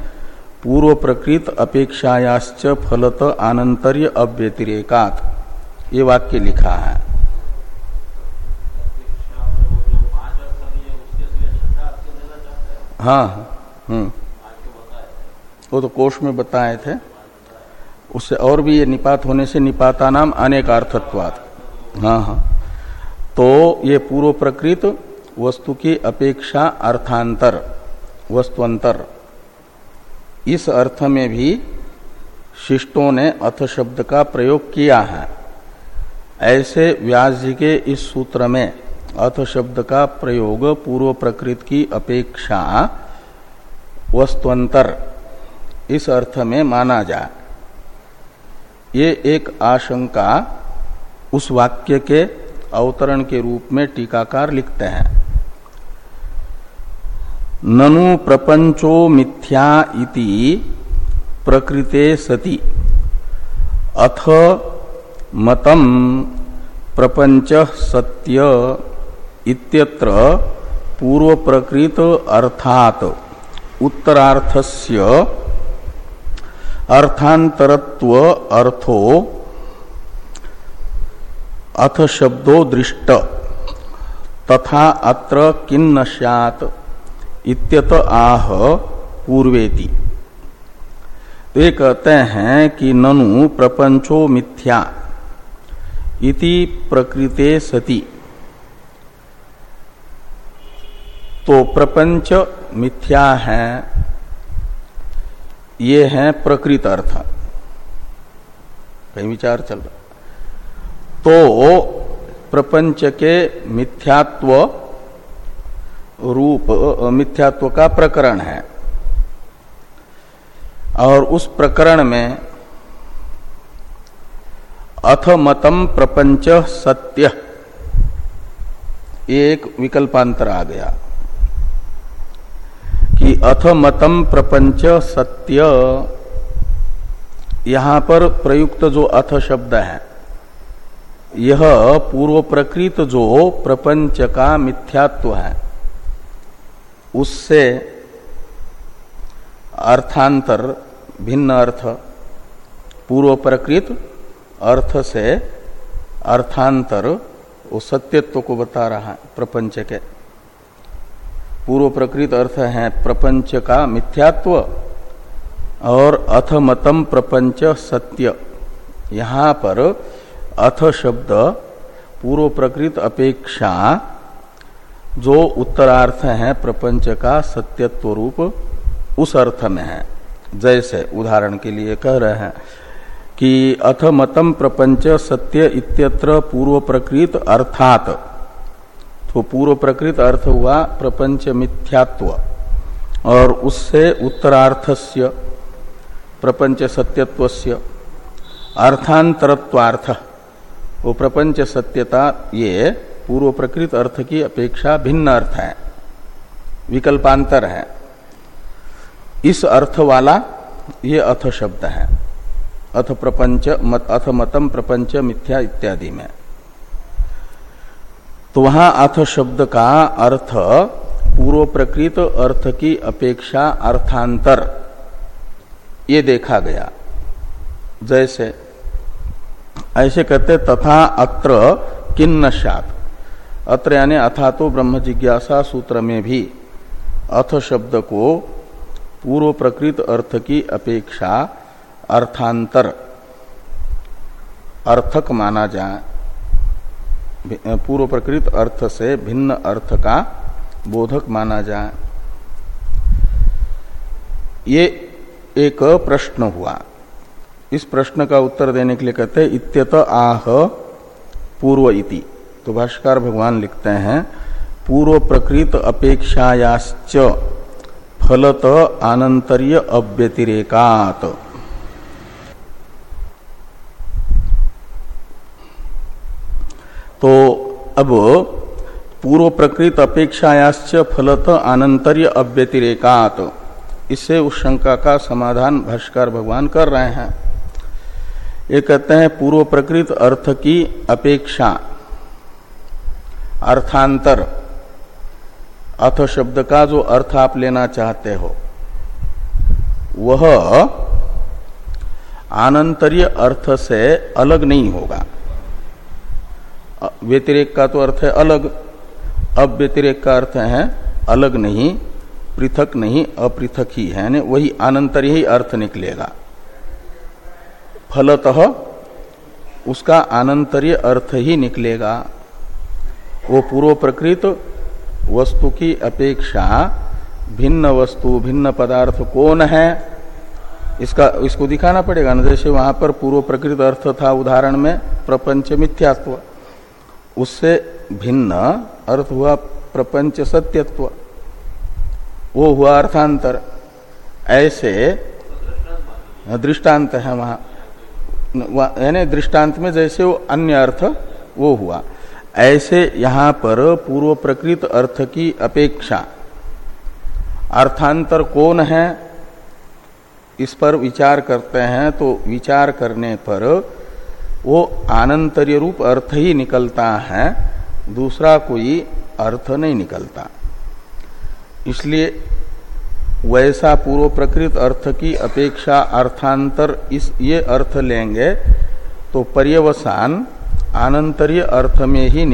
पूर्व प्रकृत अपेक्षायाश्च फलत आनंतर्य अव्यतिरेकात। ये वाक्य लिखा है। हाँ हम्म। वो तो कोष में बताए थे। उससे और भी ये निपात होने से निपाता नाम अनेकार्थत्वाद हाँ हाँ। तो ये पूर्व प्रकृत वस्तु की अपेक्षा अर्थांतर, वस्तुअंतर। इस अर्थ में भी शिष्टों ने अथ शब्द का प्रयोग किया है। ऐसे व्यास जी के इस सूत्र में अथ शब्द का प्रयोग पूर्व प्रकृति की अपेक्षा वस्तुअंतर इस अर्थ में माना जाए। ये एक आशंका उस वाक्य के अवतरण के रूप में टीकाकार लिखते हैं। ननु प्रपंचो मिथ्या इति प्रकृते सति। अथ मतम प्रपंच सत्य इत्यत्र पूर्व प्रकृत अर्थात उत्तरार्थस्य अर्थांतरत्व अर्थो अथ शब्दो दृष्ट। तथा अत्र किन्न सैत् इत्यत आह पूर्वेति। तो ये कहते हैं कि ननु प्रपंचो मिथ्या इति प्रकृते सति। तो प्रपंच मिथ्या है, ये है प्रकृत अर्थ। कहीं विचार चल रहा। तो प्रपंच के मिथ्यात्व रूप मिथ्यात्व का प्रकरण है। और उस प्रकरण में अथ मतम प्रपंच सत्य एक विकल्पांतर आ गया कि अथ मतम प्रपंच सत्य, यहाँ पर प्रयुक्त जो अथ शब्द है, यह पूर्व प्रकृत जो प्रपंच का मिथ्यात्व है। उससे अर्थांतर, भिन्न अर्थ पूर्व प्रकृत अर्थ से अर्थांतर, वो सत्यत्व को बता रहा है, प्रपंच के। पूर्व प्रकृत अर्थ है प्रपंच का मिथ्यात्व और अथ मतम प्रपंच सत्य। यहाँ पर अथ शब्द पूर्व प्रकृत अपेक्षा जो उत्तरार्थ है प्रपंच का सत्यत्व रूप, उस अर्थ में है। जैसे उदाहरण के लिए कह रहे हैं कि अथ मतम प्रपंच सत्य इत्यत्र पूर्व प्रकृत अर्थात। तो पूर्व प्रकृत अर्थ हुआ प्रपंच मिथ्यात्व और उससे उत्तरार्थस्य, प्रपंच सत्यत्वस्य, अर्थांतरत्वार्थ। वो प्रपंच सत्यता ये पूर्व प्रकृत अर्थ की अपेक्षा भिन्न अर्थ है विकल्पांतर है। इस अर्थ वाला ये अथ शब्द है। अथ प्रपंच मत, अथ मतम प्रपंच मिथ्या इत्यादि में। तो वहाँ अथ शब्द का अर्थ पूर्व प्रकृत अर्थ की अपेक्षा अर्थांतर ये देखा गया। जैसे ऐसे कहते तथा अत्र किन्न अत्र यानी अथा तो ब्रह्म जिज्ञासा सूत्र में भी। अथ शब्द को पूर्व प्रकृत अर्थ की अपेक्षा अर्थांतर। अर्थक माना जाए पूर्व प्रकृत अर्थ से भिन्न अर्थ का बोधक माना जाए ये एक प्रश्न हुआ। इस प्रश्न का उत्तर देने के लिए कहते हैं, इत्यत आह पूर्व इति। तो भाष्कर भगवान लिखते हैं, पूर्व प्रकृत अपेक्षायाश्च फलत आनंतर्य अव्यतिरेकात. तो अब पूर्व प्रकृत अपेक्षायाश्च फलत आनंतर्य अव्यतिरेकात। इससे उस शंका का समाधान भाष्कर भगवान कर रहे हैं। ये कहते हैं, पूर्व प्रकृत अर्थ की अपेक्षा अर्थांतर. अथ शब्द का जो अर्थ आप लेना चाहते हो. वह आनंतरीय अर्थ से अलग नहीं होगा. व्यतिरेक का तो अर्थ है अलग. अब व्यतिरेक का अर्थ है अलग नहीं, पृथक नहीं, अपृथक ही है. वही आनंतरीय ही अर्थ निकलेगा. फलतः उसका आनंतरीय अर्थ ही निकलेगा. वो पूर्व प्रकृत वस्तु की अपेक्षा भिन्न वस्तु, भिन्न पदार्थ कौन है? इसका, इसको दिखाना पड़ेगा ना। जैसे वहाँ पर पूर्व प्रकृत अर्थ था उदाहरण में, प्रपंच मिथ्यात्व। उससे भिन्न अर्थ हुआ प्रपंच सत्यत्व। वो हुआ अर्थांतर। ऐसे दृष्टांत है वहाँ। यानी दृष्टांत में जैसे वो अन्य अर्थ, वो हुआ। ऐसे यहाँ पर पूर्व प्रकृत अर्थ की अपेक्षा। अर्थांतर कौन है? इस पर विचार करते हैं तो विचार करने पर वो आनंतर्य रूप अर्थ ही निकलता है, दूसरा कोई अर्थ नहीं निकलता। इसलिए वैसा पूर्व प्रकृत अर्थ की अपेक्षा अर्थांतर इस, ये अर्थ लेंगे तो पर्यवसान आनंतरीय अर्थ में ही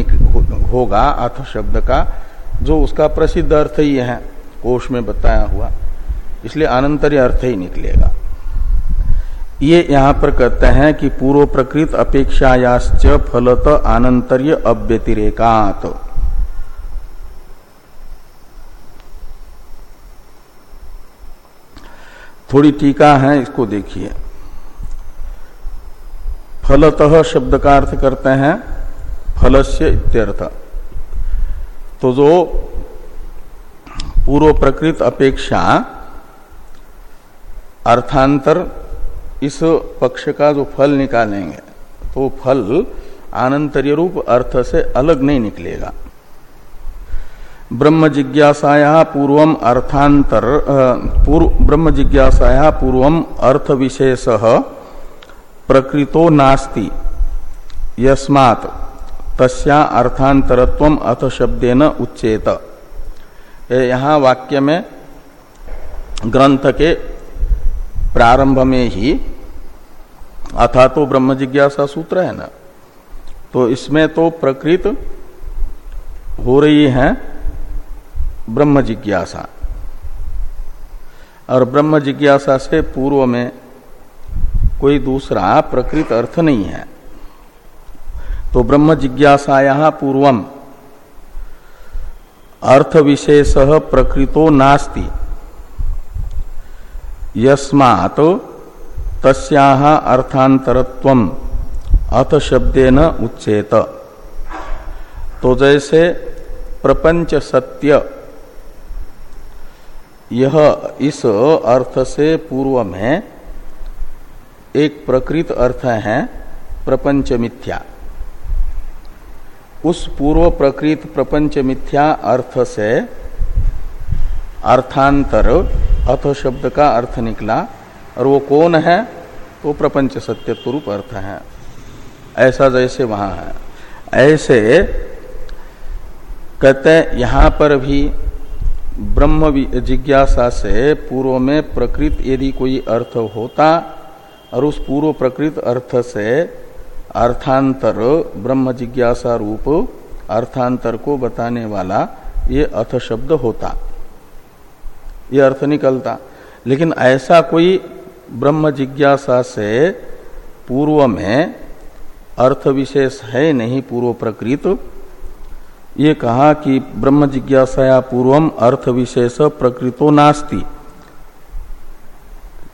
होगा अर्थ शब्द का, जो उसका प्रसिद्ध अर्थ ही है कोष में बताया हुआ। इसलिए आनंतरीय अर्थ ही निकलेगा। ये यहाँ पर कहते हैं कि पूर्व प्रकृत अपेक्षायाश्च फलत आनंतर्य अव्यतिरेकात। थोड़ी टीका है, इसको देखिए। फलतः शब्द का अर्थ करते हैं, फलस्य इत्यर्थ। तो जो पूर्व प्रकृत अपेक्षा, अर्थांतर इस पक्ष का जो फल निकालेंगे तो फल आनंतर्य रूप अर्थ से अलग नहीं निकलेगा। ब्रह्म जिज्ञासाया पूर्व अर्थांतर पूर्व ब्रह्म जिज्ञासाया पूर्व अर्थ विशेष प्रकृतो नास्ति। यस्मात् तस्या अर्थांतरत्व अथ शब्देन उच्चेत यहाँ वाक्य में ग्रंथ के प्रारंभ में ही अथा तो ब्रह्म जिज्ञासा सूत्र है ना? तो इसमें तो प्रकृत हो रही है ब्रह्म जिज्ञासा और ब्रह्म जिज्ञासा से पूर्व में कोई दूसरा प्रकृत अर्थ नहीं है। तो ब्रह्म जिज्ञासाया पूर्वम। अर्थ विशेष प्रकृतो नास्ति। यस्मात् तस्याह अर्थांतरत्व अथ शब्देन उच्चेत। तो जैसे प्रपंच सत्य, यह इस अर्थ से पूर्व में एक प्रकृत अर्थ है प्रपंच मिथ्या। उस पूर्व प्रकृत प्रपंच मिथ्या अर्थ से अर्थांतर अथ शब्द का अर्थ निकला और वो कौन है? तो प्रपंच सत्य रूप अर्थ है। ऐसा जैसे वहाँ है। ऐसे कहते यहाँ पर भी ब्रह्म जिज्ञासा से पूर्व में प्रकृत यदि कोई अर्थ होता और उस पूर्व प्रकृत अर्थ से अर्थांतर, ब्रह्म जिज्ञासा रूप अर्थांतर को बताने वाला ये अर्थ शब्द होता। ये अर्थ निकलता। लेकिन ऐसा कोई ब्रह्म जिज्ञासा से पूर्व में अर्थ विशेष है नहीं पूर्व प्रकृत। ये कहा कि ब्रह्म जिज्ञासाया पूर्वम अर्थ विशेष प्रकृतो नास्ति।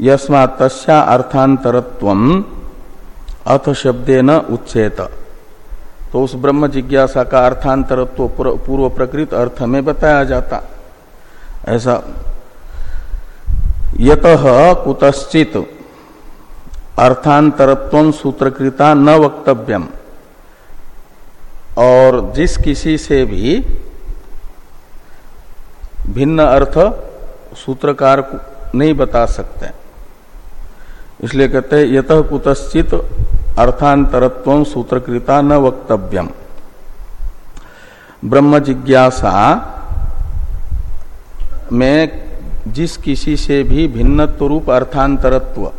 यस्मा तस्या अर्थांतरत्व अथ शब्दे न उच्चेत। तो उस ब्रह्म जिज्ञासा का अर्थांतरत्व पूर्व प्रकृत अर्थ में बताया जाता। ऐसा। यत कुतश्चित अर्थांतरत्व सूत्रकृता न वक्तव्यम। और जिस किसी से भी भिन्न अर्थ सूत्रकार नहीं बता सकते। इसलिए कहते हैं, यत कुतश्चित अर्थांतरत्व सूत्रकृता न वक्तव्यम। ब्रह्म जिज्ञासा में जिस किसी से भी भिन्नत्व रूप अर्थांतरत्व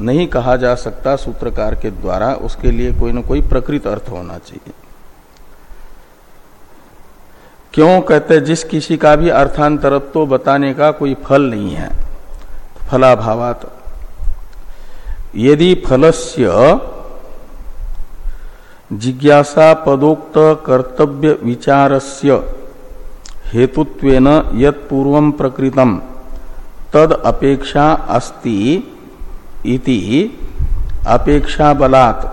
नहीं कहा जा सकता सूत्रकार के द्वारा, उसके लिए कोई ना कोई प्रकृत अर्थ होना चाहिए। क्यों कहते जिस किसी का भी अर्थांतरत्व बताने का कोई फल नहीं है, फलाभावात यदि फलस्य जिज्ञासा पदोक्त कर्तव्य विचारस्य हेतुत्वेन यत पूर्व प्रकृतम, तद अपेक्षा अस्ति इति अपेक्षा बलात्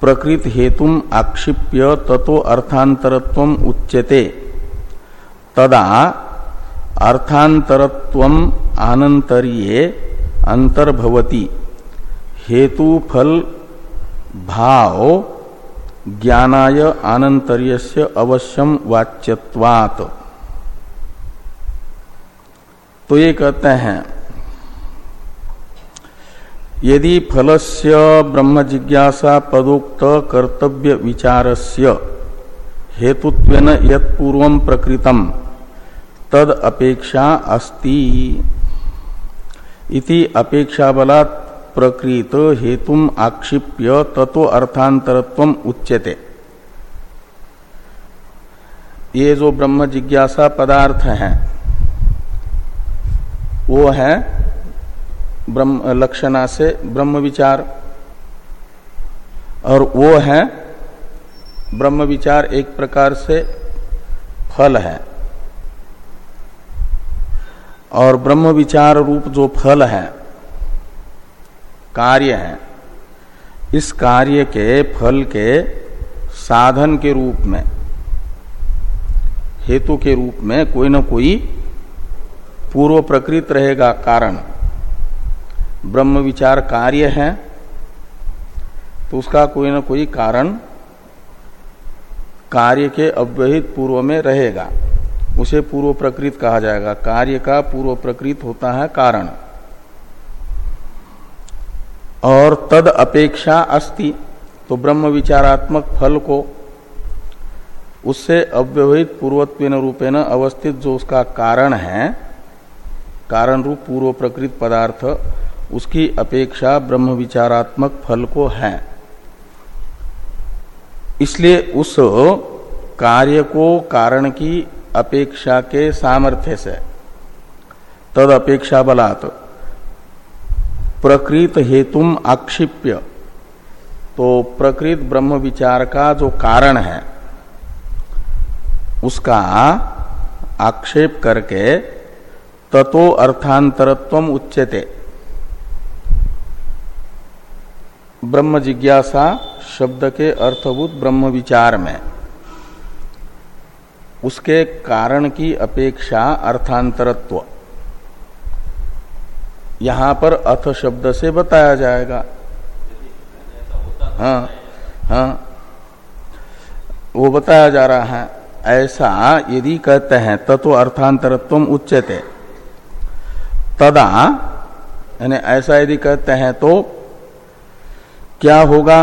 प्रकृत हेतुम आक्षिप्य ततो अर्थांतरत्व उच्यते। तदा अर्थांतरत्व आनंतरीय अंतर्भवती हेतु, फल, भाव, ज्ञानाय आनंतर्य अवश्यम वाच्यवात तो ये कहते हैं, यदि फलस्य ब्रह्म जिज्ञासा पदोक्त कर्तव्य विचारस्य हेतुत्वेन यत्पूर्व प्रकृतम तद अपेक्षा अस्ति। इति अपेक्षा बला प्रकृत हेतुम आक्षिप्य ततो अर्थांतरत्व उच्यते। ये जो ब्रह्म जिज्ञासा पदार्थ है, वो है ब्रह्म, लक्षणा से ब्रह्म विचार, और वो है ब्रह्म विचार एक प्रकार से फल है। और ब्रह्म विचार रूप जो फल है कार्य है। इस कार्य के फल के साधन के रूप में, हेतु के रूप में कोई ना कोई पूर्व प्रकृत रहेगा कारण। ब्रह्म विचार कार्य है तो उसका कोई ना कोई कारण कार्य के अव्यहित पूर्व में रहेगा। उसे पूर्व प्रकृत कहा जाएगा। कार्य का पूर्व प्रकृत होता है कारण। और तद अपेक्षा अस्ति। तो ब्रह्म विचारात्मक फल को उससे अव्यवहित पूर्वत्व रूपेण अवस्थित जो उसका कारण है, कारण रूप पूर्व प्रकृत पदार्थ, उसकी अपेक्षा ब्रह्म विचारात्मक फल को है। इसलिए उस कार्य को कारण की अपेक्षा के सामर्थ्य से, तद अपेक्षा बलात्। प्रकृत हेतुम आक्षिप्य। तो प्रकृत ब्रह्म विचार का जो कारण है, उसका आक्षेप करके ततो अर्थांतरत्व उच्यते। ब्रह्म जिज्ञासा शब्द के अर्थभूत ब्रह्म विचार में, उसके कारण की अपेक्षा अर्थांतरत्व। यहाँ पर अथ शब्द से बताया जाएगा। हाँ हाँ। वो बताया जा रहा है, ऐसा यदि कहते हैं, तत्व अर्थांतरत्व उच्चते तदा, यानी ऐसा यदि कहते हैं तो क्या होगा?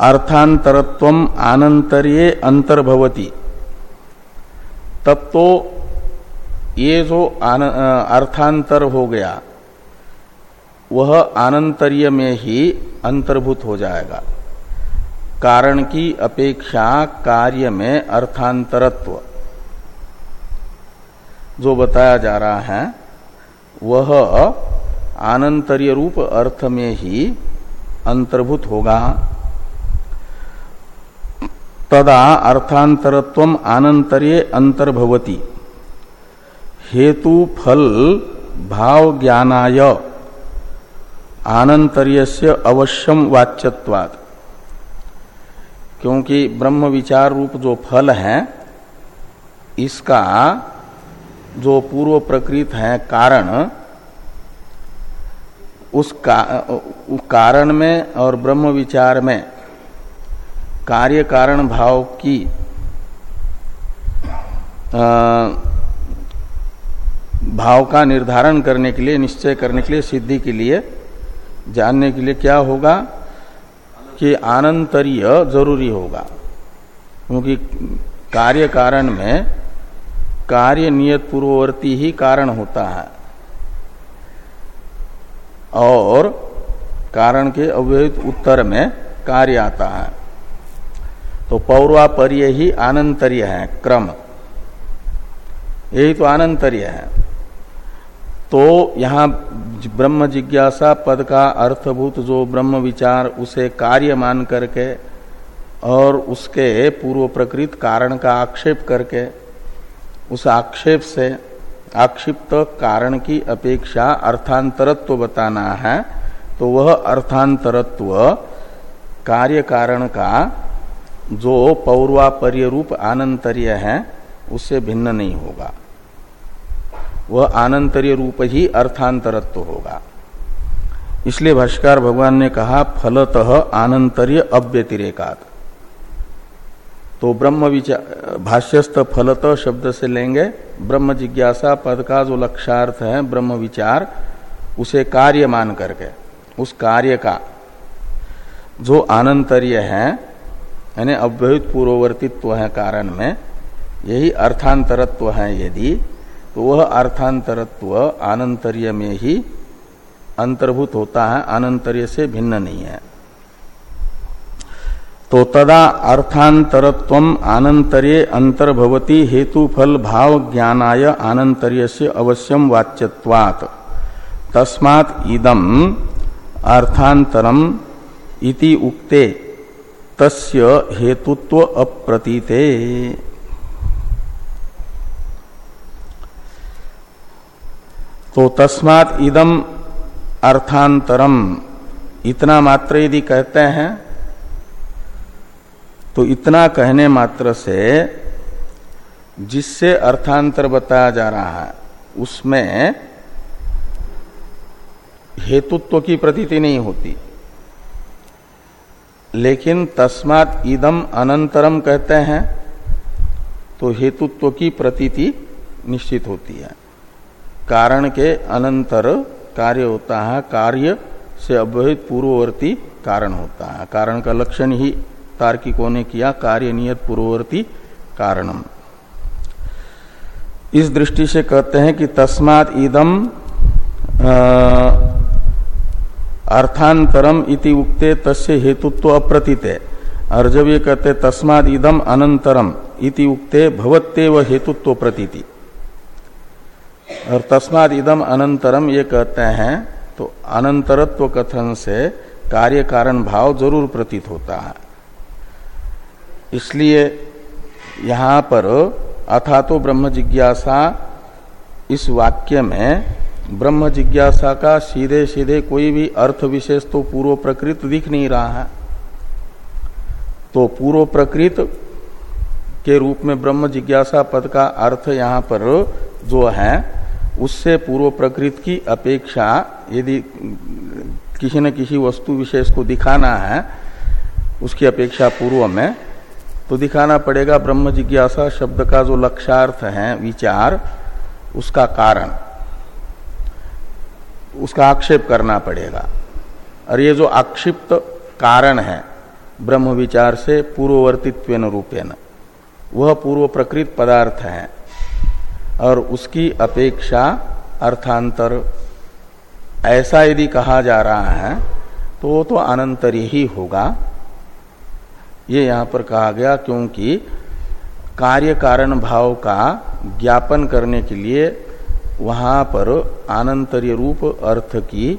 अर्थांतरत्व आनंतर्य अंतर्भवती। तब तो ये जो अर्थांतर हो गया वह आनंतर्य में ही अंतर्भूत हो जाएगा। कारण की अपेक्षा कार्य में अर्थांतरत्व। जो बताया जा रहा है, वह आनंतर्य रूप अर्थ में ही अंतर्भूत होगा। तदा अर्थांतरत्व आनंतर्य अंतर्भवती। हेतु फल भाव ज्ञानाय आनंतर्य अवश्यम वाच्यवाद क्योंकि ब्रह्म विचार रूप जो फल है इसका जो पूर्व प्रकृत है कारण उस का, कारण में और ब्रह्म विचार में कार्य कारण भाव की आ, भाव का निर्धारण करने के लिए निश्चय करने के लिए सिद्धि के लिए जानने के लिए क्या होगा कि आनंतरीय ज़रूरी होगा। क्योंकि कार्य कारण में कार्य नियत पूर्ववर्ती ही कारण होता है। और कारण के अव्यवहित उत्तर में कार्य आता है। तो पौर्वापर्य ही आनंतर्य है, क्रम। यही तो आनंतर्य है। तो यहाँ ब्रह्म जिज्ञासा पद का अर्थभूत जो ब्रह्म विचार, उसे कार्य मान करके और उसके पूर्व प्रकृत कारण का आक्षेप करके, उस आक्षेप से आक्षिप्त कारण की अपेक्षा अर्थांतरत्व बताना है तो वह अर्थांतरत्व कार्य कारण का जो पौर्वापर्य रूप आनंतर्य है, उससे भिन्न नहीं होगा। वह आनंतर्य रूप ही अर्थांतरत्व होगा। इसलिए भाष्कर भगवान ने कहा, फलतः आनंतर्य अव्यतिरेकात। तो ब्रह्म विचार भाष्यस्थ फलत शब्द से लेंगे, ब्रह्म जिज्ञासा पद का जो लक्षार्थ है, ब्रह्म विचार, उसे कार्य मान करके, उस कार्य का। जो आनंतर्य है, यानी अव्यहित पूर्ववर्तित्व है कारण में, यही अर्थांतरत्व है यदि तो वह अर्थांतरत्व आनंतर्य में ही अंतर्भूत होता है, आनंतर्य से भिन्न नहीं है। तो तदा अर्थांतरत्व आनंतर्य अंतर्भवती हेतु फल भाव ज्ञानाय आनंतर्य से अवश्यम वाच्यवात तस्मात् इदम अर्थांतरम इति उक्ते तस्य हेतुत्व अप्रतीते। तो तस्मात इदम अर्थांतरम इतना मात्र यदि कहते हैं तो इतना कहने मात्र से जिससे अर्थांतर बताया जा रहा है, उसमें हेतुत्व की प्रतीति नहीं होती। लेकिन तस्मात इदम अनंतरम कहते हैं तो हेतुत्व की प्रतीति निश्चित होती है। कारण के अनंतर कार्य होता है, कार्य से अवहित पूर्ववर्ती कारण होता है। कारण का लक्षण ही तार्किकों ने किया कार्य नियत पूर्ववर्ती कारणम। इस दृष्टि से कहते हैं कि तस्मात इदम अर्थांतरम इति उक्ते तस्य हेतुत्व अप्रतीत। और जब ये कहते तस्माद इदम अनंतरम इति उक्ते भवत्तेव हेतुत्व प्रतीति। और तस्माद इदम अनंतरम ये कहते हैं तो अनंतरत्व कथन से कार्य कारण भाव ज़रूर प्रतीत होता है। इसलिए यहाँ पर अथा तो ब्रह्म जिज्ञासा इस वाक्य में ब्रह्म जिज्ञासा का सीधे सीधे कोई भी अर्थ विशेष तो पूर्व प्रकृत दिख नहीं रहा है। तो पूर्व प्रकृत के रूप में ब्रह्म जिज्ञासा पद का अर्थ यहाँ पर जो है उससे पूर्व प्रकृत की अपेक्षा, यदि किसी न किसी वस्तु विशेष को दिखाना है, उसकी अपेक्षा पूर्व में तो दिखाना पड़ेगा ब्रह्म जिज्ञासा शब्द का जो लक्षार्थ है, विचार, उसका कारण। उसका आक्षेप करना पड़ेगा। और ये जो आक्षिप्त कारण है, ब्रह्म विचार से पूर्ववर्तित्व रूपेण वह पूर्व प्रकृत पदार्थ है। और उसकी अपेक्षा अर्थांतर, ऐसा यदि कहा जा रहा है तो वो तो अनंतर ही होगा। ये यहाँ पर कहा गया क्योंकि कार्य कारण भाव का ज्ञापन करने के लिए वहाँ पर आनंतर्य रूप अर्थ की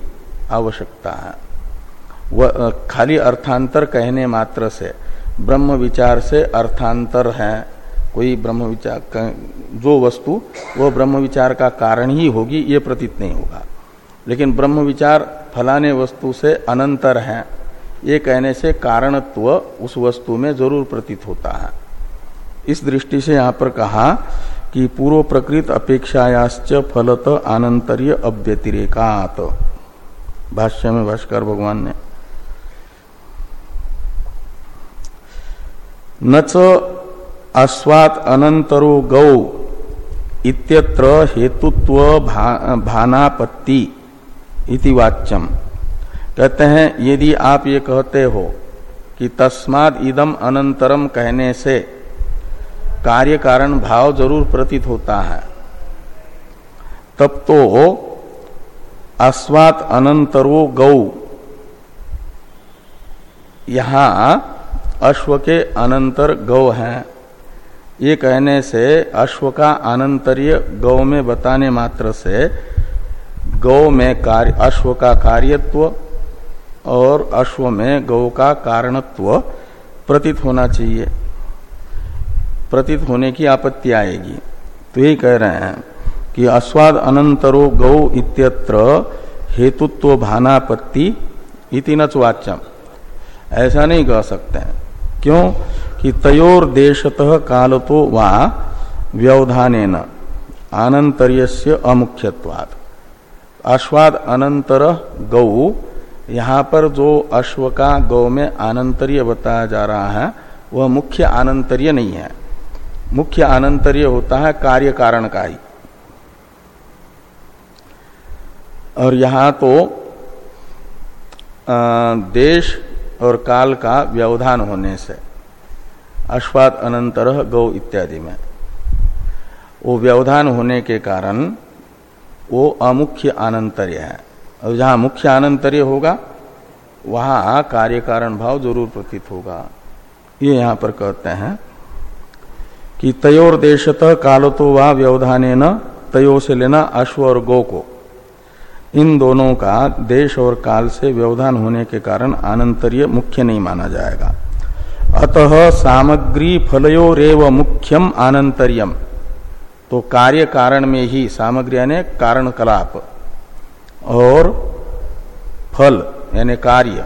आवश्यकता है। वह खाली अर्थांतर कहने मात्र से, ब्रह्म विचार से अर्थांतर है। कोई ब्रह्म विचार जो वस्तु वह ब्रह्म विचार का कारण ही होगी, ये प्रतीत नहीं होगा। लेकिन ब्रह्म विचार फलाने वस्तु से अनंतर है। ये कहने से कारणत्व उस वस्तु में ज़रूर प्रतीत होता है। इस दृष्टि से यहाँ पर कहा कि पूर्व प्रकृत अपेक्षायाश्च फलत आनंतर्य अव्यतिरेकात। भाष्य में भाष्कर भगवान ने, न अस्वात अनंतरो गौ इत्यत्र हेतुत्व भा, भानापत्ति इति वाच्यम। कहते हैं यदि आप ये कहते हो कि तस्माद इदम अनंतरम कहने से कार्य कारण भाव ज़रूर प्रतीत होता है तब तो अस्वात अनंतरो गौ यहाँ अश्व के अनंतर गौ है। ये कहने से अश्व का अनंतरीय गौ में बताने मात्र से गौ में कार्य, अश्व का कार्यत्व और अश्व में गौ का कारणत्व प्रतीत होना चाहिए। प्रतीत होने की आपत्ति आएगी। तो यही कह रहे हैं कि अस्वाद अनंतरो गौ इत्यत्र हेतुत्व भानापत्ति इति नचवाच्यम ऐसा नहीं कह सकते हैं। क्यों? कि तयोर देशतः कालतो वा व्यवधान आनंतर्य अमुख्यवाद अश्वाद अनंतर गौ, यहाँ पर जो अश्व का गौ में आनंतर्य बताया जा रहा है, वह मुख्य आनंतर्य नहीं है। मुख्य आनंतर्य होता है कार्य कारण का ही। और यहाँ तो देश और काल का व्यवधान होने से। अश्वात अनंतर गौ इत्यादि में। वो व्यवधान होने के कारण वो अमुख्य आनंतर्य है। और जहाँ मुख्य आनंतर्य होगा, वहाँ कार्य कारण भाव ज़रूर प्रतीत होगा। ये यहाँ पर कहते हैं कि तयोर देशत कालतो व व्यवधान तयो से लेना अश्व और गौ को। इन दोनों का देश और काल से व्यवधान होने के कारण आनंतर्य मुख्य नहीं माना जाएगा। अतः सामग्री फलयो रेव मुख्यम आनंतरियम तो कार्य कारण में ही सामग्री यानी कारण कलाप। और फल यानी कार्य,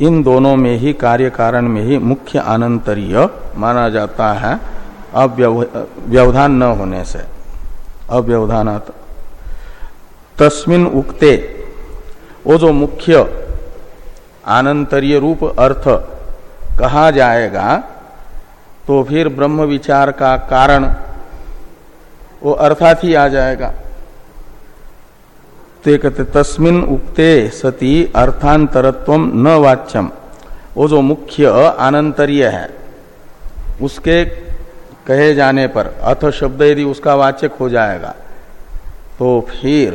इन दोनों में ही कार्य कारण में ही मुख्य आनंतरीय माना जाता है। अव्यवधान न होने से अव्यवधान तस्मिन उक्ते, वो जो मुख्य आनंतरीय रूप अर्थ कहा जाएगा तो फिर ब्रह्म विचार का कारण वो अर्थात ही आ जाएगा। तो कहते, तस्मिन उक्ते सती अर्थांतरत्व न वाच्यम। वो जो मुख्य आनंतरीय है, उसके कहे जाने पर, अथ शब्द यदि उसका वाचक हो जाएगा तो फिर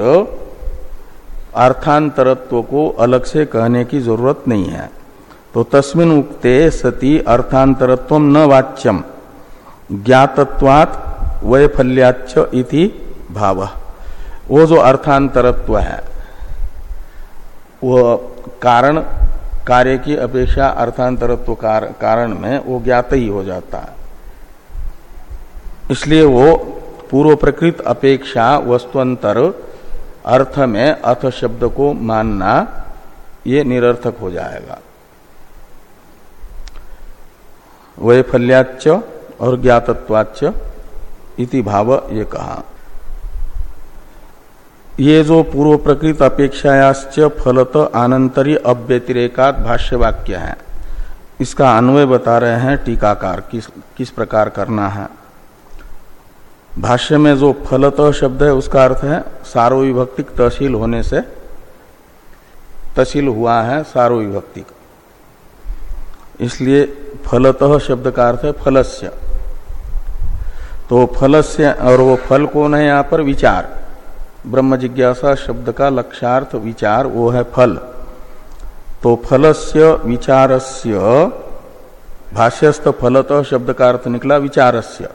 अर्थांतरत्व को अलग से कहने की ज़रूरत नहीं है। तो तस्मिन उक्ते सती अर्थांतरत्व न वाच्यम। ज्ञातत्वात् वैफल्याच इति भाव। वो जो अर्थांतरत्व है वो कारण कार्य की अपेक्षा अर्थांतरत्व कार, कारण में वो ज्ञात ही हो जाता है। इसलिए वो पूर्व प्रकृत अपेक्षा वस्तुअंतर अर्थ में अर्थ शब्द को मानना ये निरर्थक हो जाएगा। वैफल्याच और ज्ञातत्वाच इति भाव ये कहा। ये जो पूर्व प्रकृत अपेक्षायाश्च फलत आनंतरी अव्यतिरेकात भाष्य वाक्य है। इसका अन्वय बता रहे हैं टीकाकार, किस किस प्रकार करना है। भाष्य में जो फलत शब्द है, उसका अर्थ है सार्वविभक्तिक तहसील होने से तहसील हुआ है सार्वविभक्तिक। इसलिए फलत शब्द का अर्थ है फलस्य। तो फलस्य और वो फल कौन है यहाँ पर? विचार। ब्रह्म जिज्ञासा शब्द का लक्ष्यार्थ विचार, वो है फल। तो फलस्य, विचारस्य, भाष्यस्थ फलत शब्द का अर्थ निकला विचारस्य।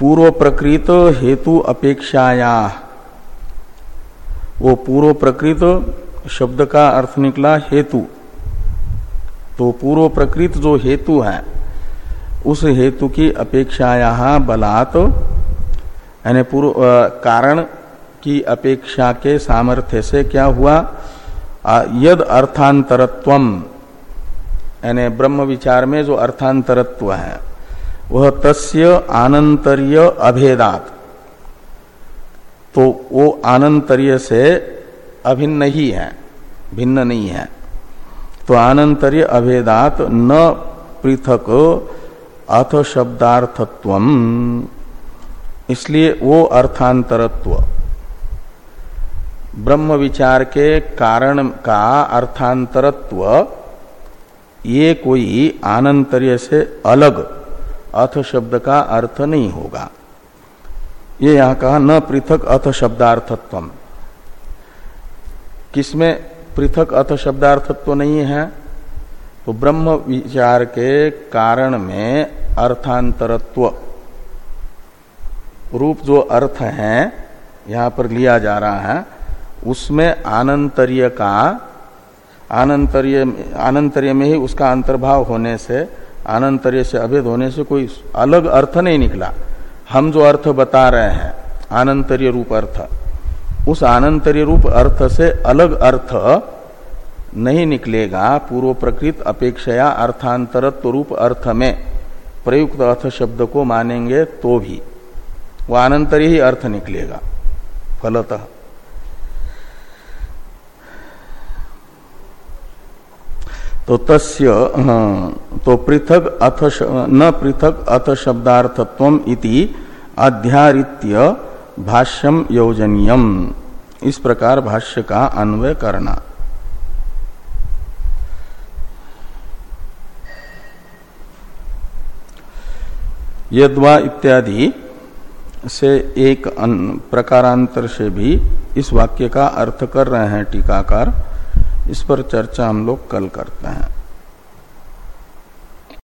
पूर्व प्रकृत हेतु अपेक्षाया। वो पूर्व प्रकृत शब्द का अर्थ निकला हेतु। तो पूर्व प्रकृत जो हेतु है, उस हेतु की अपेक्षाया बलात् पूर्व कारण की अपेक्षा के सामर्थ्य से क्या हुआ? यद अर्थांतरत्व यानी ब्रह्म विचार में जो अर्थांतरत्व है, वह तस्य आनंतर्य अभेदात। तो वो आनंतर्य से अभिन्न ही है, भिन्न नहीं है। आनंतर्य अभेदात न पृथक अथ शब्दार्थत्व इसलिए वो अर्थांतरत्व। ब्रह्म विचार के कारण का अर्थांतरत्व, ये कोई आनंतर्य से अलग अथ शब्द का अर्थ नहीं होगा। ये यहाँ कहा न पृथक अथ शब्दार्थत्व किसमें पृथक अथ शब्दार्थत्व तो नहीं है तो ब्रह्म विचार के कारण में अर्थांतरत्व, रूप जो अर्थ है, यहाँ पर लिया जा रहा है, उसमें आनंतर्य का, आनंतर्य आनंतर्य में ही उसका अंतर्भाव होने से, आनंतर्य से अभेद होने से कोई अलग अर्थ नहीं निकला। हम जो अर्थ बता रहे हैं, आनंतर्य रूप अर्थ उस आनंतर्य रूप अर्थ से अलग अर्थ नहीं निकलेगा पूर्व प्रकृत अपेक्षया अर्थांतरत्व रूप अर्थ में। प्रयुक्त अर्थ शब्द को मानेंगे तो भी। वो आनंतरी ही अर्थ निकलेगा, फलतः। तो तस्य तो पृथक अथ न पृथक अथ शब्दार्थत्व इति अध्यारित्य भाष्यम योजनीयम। इस प्रकार भाष्य का अन्वय करना। यद्वा इत्यादि से एक प्रकारांतर से भी इस वाक्य का अर्थ कर रहे हैं टीकाकार। इस पर चर्चा हम लोग कल करते हैं।